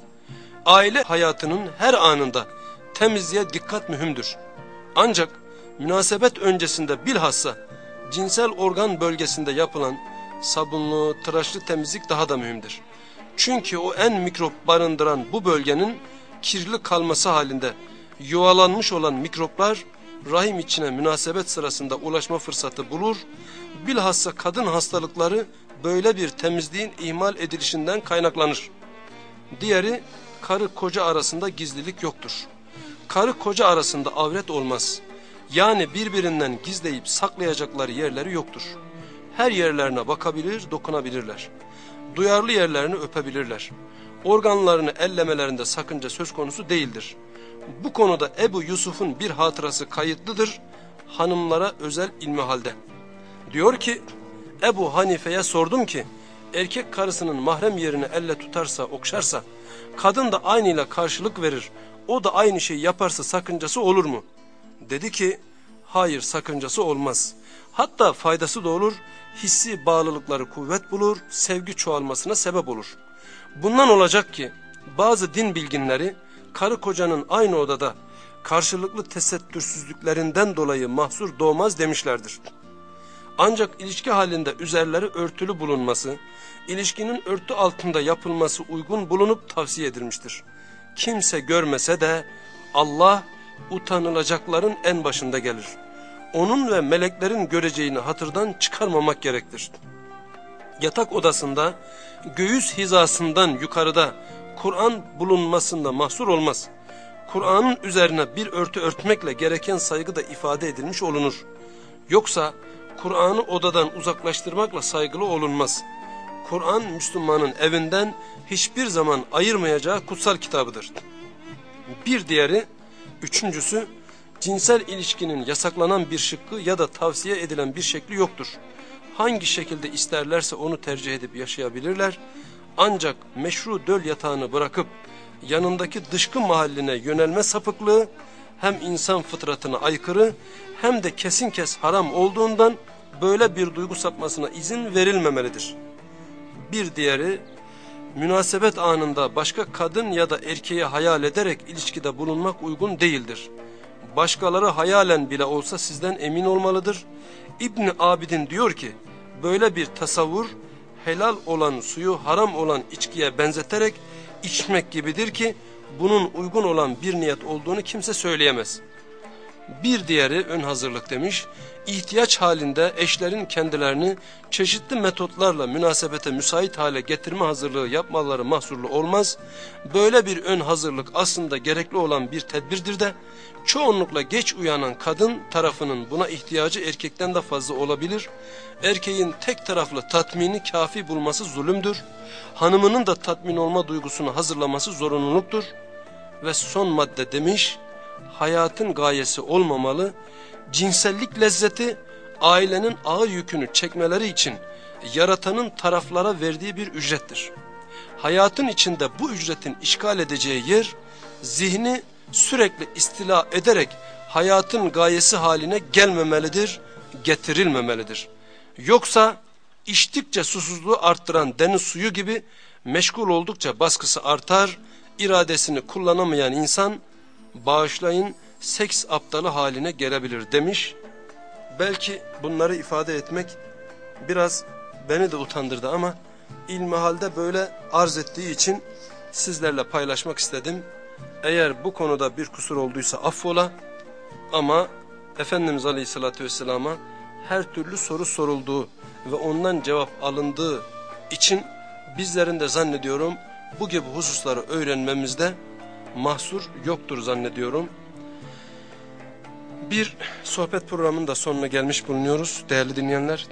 Aile hayatının her anında temizliğe dikkat mühimdir. Ancak münasebet öncesinde bilhassa cinsel organ bölgesinde yapılan sabunlu, tıraşlı temizlik daha da mühimdir. Çünkü o en mikrop barındıran bu bölgenin kirli kalması halinde yuvalanmış olan mikroplar rahim içine münasebet sırasında ulaşma fırsatı bulur. Bilhassa kadın hastalıkları böyle bir temizliğin ihmal edilişinden kaynaklanır. Diğeri karı koca arasında gizlilik yoktur. Karı koca arasında avret olmaz. Yani birbirinden gizleyip saklayacakları yerleri yoktur. Her yerlerine bakabilir, dokunabilirler. Duyarlı yerlerini öpebilirler. Organlarını ellemelerinde sakınca söz konusu değildir. Bu konuda Ebu Yusuf'un bir hatırası kayıtlıdır. Hanımlara özel ilmi halde. Diyor ki Ebu Hanife'ye sordum ki erkek karısının mahrem yerini elle tutarsa okşarsa kadın da aynıyla karşılık verir o da aynı şeyi yaparsa sakıncası olur mu? Dedi ki hayır sakıncası olmaz. Hatta faydası da olur hissi bağlılıkları kuvvet bulur sevgi çoğalmasına sebep olur. Bundan olacak ki bazı din bilginleri karı kocanın aynı odada karşılıklı tesettürsüzlüklerinden dolayı mahsur doğmaz demişlerdir. Ancak ilişki halinde üzerleri örtülü bulunması, ilişkinin örtü altında yapılması uygun bulunup tavsiye edilmiştir. Kimse görmese de Allah utanılacakların en başında gelir. Onun ve meleklerin göreceğini hatırdan çıkarmamak gerektir. Yatak odasında göğüs hizasından yukarıda Kur'an bulunmasında mahsur olmaz. Kur'an'ın üzerine bir örtü örtmekle gereken saygı da ifade edilmiş olunur. Yoksa Kur'an'ı odadan uzaklaştırmakla saygılı olunmaz. Kur'an Müslümanın evinden hiçbir zaman ayırmayacağı kutsal kitabıdır. Bir diğeri, üçüncüsü, cinsel ilişkinin yasaklanan bir şıkkı ya da tavsiye edilen bir şekli yoktur. Hangi şekilde isterlerse onu tercih edip yaşayabilirler. Ancak meşru döl yatağını bırakıp yanındaki dışkı mahalline yönelme sapıklığı hem insan fıtratına aykırı hem de kesin kes haram olduğundan böyle bir duygu sapmasına izin verilmemelidir. Bir diğeri münasebet anında başka kadın ya da erkeği hayal ederek ilişkide bulunmak uygun değildir. Başkaları hayalen bile olsa sizden emin olmalıdır. İbn Abidin diyor ki böyle bir tasavvur helal olan suyu haram olan içkiye benzeterek içmek gibidir ki bunun uygun olan bir niyet olduğunu kimse söyleyemez. Bir diğeri ön hazırlık demiş. İhtiyaç halinde eşlerin kendilerini çeşitli metotlarla münasebete müsait hale getirme hazırlığı yapmaları mahsurlu olmaz. Böyle bir ön hazırlık aslında gerekli olan bir tedbirdir de çoğunlukla geç uyanan kadın tarafının buna ihtiyacı erkekten de fazla olabilir. Erkeğin tek taraflı tatmini kafi bulması zulümdür. Hanımının da tatmin olma duygusunu hazırlaması zorunluluktur. Ve son madde demiş hayatın gayesi olmamalı, cinsellik lezzeti ailenin ağır yükünü çekmeleri için yaratanın taraflara verdiği bir ücrettir. Hayatın içinde bu ücretin işgal edeceği yer, zihni sürekli istila ederek hayatın gayesi haline gelmemelidir, getirilmemelidir. Yoksa içtikçe susuzluğu arttıran deniz suyu gibi meşgul oldukça baskısı artar, iradesini kullanamayan insan bağışlayın seks aptalı haline gelebilir demiş. Belki bunları ifade etmek biraz beni de utandırdı ama ilmihalde böyle arz ettiği için sizlerle paylaşmak istedim. Eğer bu konuda bir kusur olduysa affola ama Efendimiz Aleyhisselatü Vesselam'a her türlü soru sorulduğu ve ondan cevap alındığı için bizlerin de zannediyorum bu gibi hususları öğrenmemizde mahsur yoktur zannediyorum. Bir sohbet programının da sonuna gelmiş bulunuyoruz değerli dinleyenler.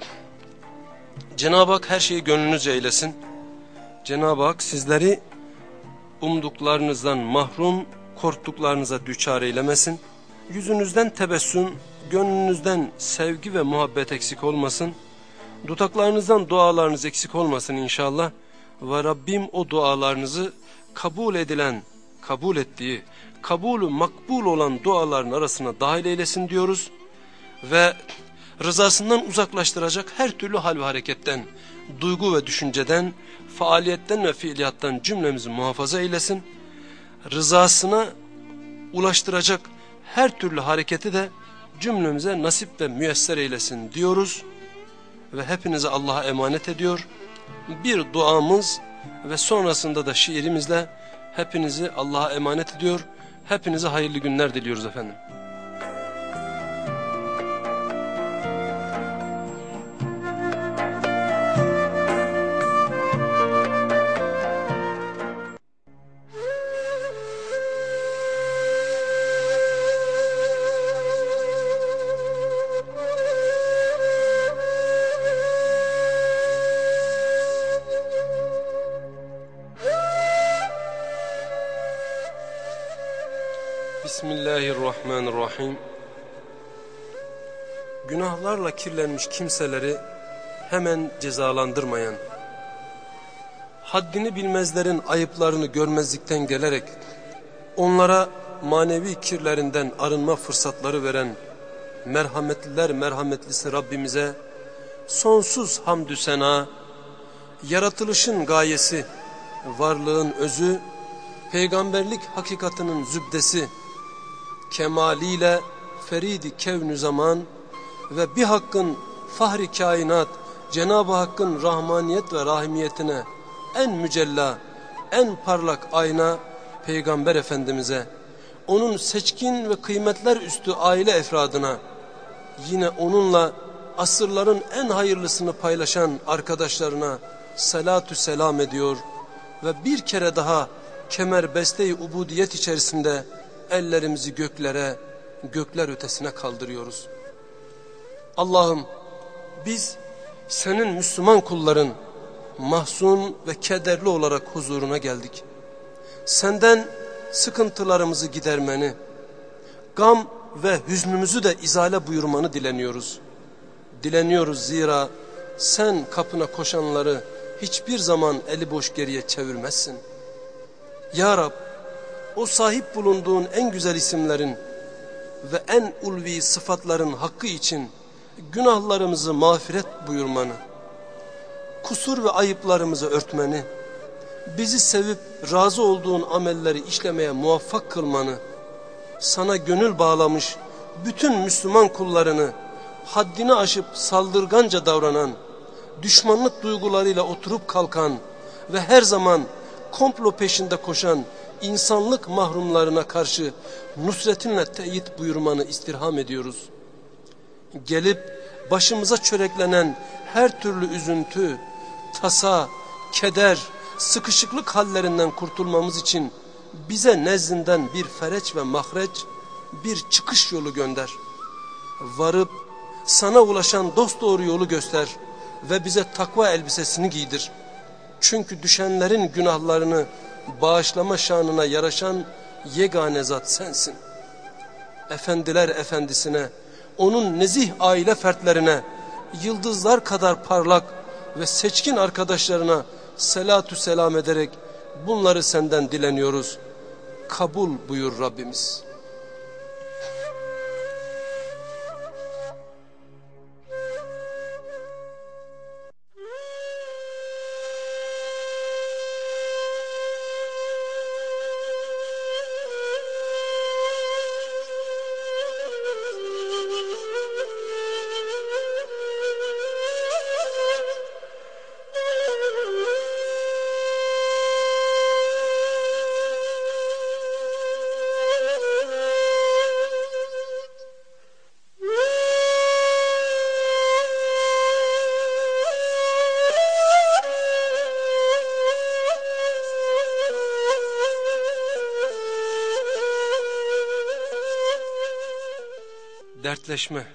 Cenab-ı Hak her şeyi gönlünüzce eylesin. Cenab-ı Hak sizleri umduklarınızdan mahrum, korktuklarınıza düçar eylemesin. Yüzünüzden tebessüm, gönlünüzden sevgi ve muhabbet eksik olmasın. Dudaklarınızdan dualarınız eksik olmasın inşallah. Ve Rabbim o dualarınızı kabul edilen kabul ettiği, kabulü makbul olan duaların arasına dahil eylesin diyoruz. Ve rızasından uzaklaştıracak her türlü hal ve hareketten, duygu ve düşünceden, faaliyetten ve fiiliyattan cümlemizi muhafaza eylesin. Rızasına ulaştıracak her türlü hareketi de cümlemize nasip ve müyesser eylesin diyoruz. Ve hepinize Allah'a emanet ediyor. Bir duamız ve sonrasında da şiirimizle Hepinizi Allah'a emanet ediyor. Hepinize hayırlı günler diliyoruz efendim. Bismillahirrahmanirrahim. Günahlarla kirlenmiş kimseleri hemen cezalandırmayan, haddini bilmezlerin ayıplarını görmezlikten gelerek, onlara manevi kirlerinden arınma fırsatları veren, merhametliler merhametlisi Rabbimize, sonsuz hamdü sena, yaratılışın gayesi, varlığın özü, peygamberlik hakikatının zübdesi, kemaliyle feridi kevnü zaman ve bir hakkın fahri kainat Cenab-ı Hakk'ın rahmaniyet ve rahimiyetine en mücella, en parlak ayna Peygamber Efendimiz'e, onun seçkin ve kıymetler üstü aile efradına, yine onunla asırların en hayırlısını paylaşan arkadaşlarına salatü selam ediyor ve bir kere daha kemer besteyi ubudiyet içerisinde ellerimizi göklere, gökler ötesine kaldırıyoruz. Allah'ım biz senin Müslüman kulların mahzun ve kederli olarak huzuruna geldik. Senden sıkıntılarımızı gidermeni, gam ve hüznümüzü de izale buyurmanı dileniyoruz. Dileniyoruz zira sen kapına koşanları hiçbir zaman eli boş geriye çevirmezsin. Ya Rab o sahip bulunduğun en güzel isimlerin ve en ulvi sıfatların hakkı için günahlarımızı mağfiret buyurmanı, kusur ve ayıplarımızı örtmeni, bizi sevip razı olduğun amelleri işlemeye muvaffak kılmanı, sana gönül bağlamış bütün Müslüman kullarını haddini aşıp saldırganca davranan, düşmanlık duygularıyla oturup kalkan ve her zaman komplo peşinde koşan insanlık mahrumlarına karşı nusretinle teyit buyurmanı istirham ediyoruz. Gelip başımıza çöreklenen her türlü üzüntü, tasa, keder, sıkışıklık hallerinden kurtulmamız için bize nezdinden bir fereç ve mahreç, bir çıkış yolu gönder. Varıp sana ulaşan dosdoğru yolu göster ve bize takva elbisesini giydir. Çünkü düşenlerin günahlarını bağışlama şanına yaraşan yegane zat sensin. Efendiler efendisine, onun nezih aile fertlerine, yıldızlar kadar parlak ve seçkin arkadaşlarına selatü selam ederek bunları senden dileniyoruz. Kabul buyur Rabbimiz.'' Dertleşme.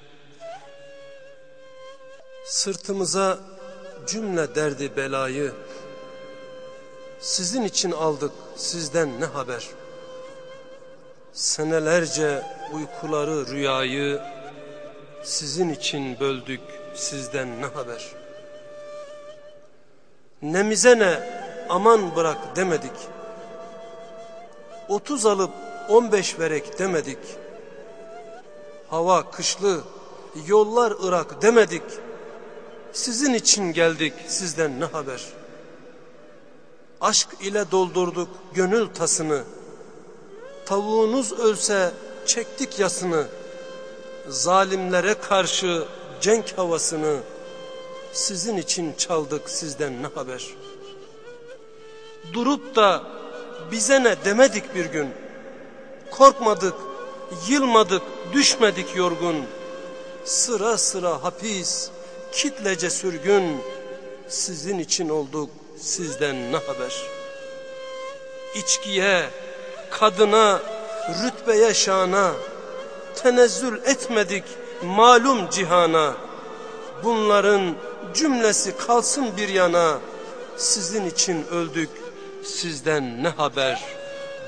Sırtımıza cümle derdi belayı, sizin için aldık sizden ne haber? Senelerce uykuları rüyayı, sizin için böldük sizden ne haber? Nemize ne aman bırak demedik. Otuz alıp on beş verek demedik hava kışlı, yollar Irak demedik. Sizin için geldik sizden ne haber? Aşk ile doldurduk gönül tasını. Tavuğunuz ölse çektik yasını. Zalimlere karşı cenk havasını. Sizin için çaldık sizden ne haber? Durup da bize ne demedik bir gün. Korkmadık Yılmadık, düşmedik yorgun. Sıra sıra hapis, kitlece sürgün. Sizin için olduk, sizden ne haber? İçkiye, kadına, rütbeye şana, tenezzül etmedik malum cihana. Bunların cümlesi kalsın bir yana, sizin için öldük, sizden ne haber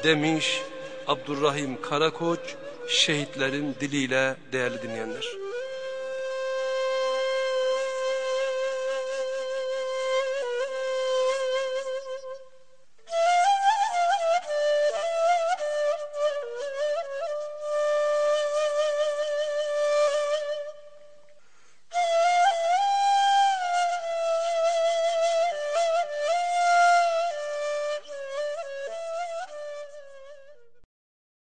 demiş Abdurrahim Karakoç şehitlerin diliyle değerli dinleyenler.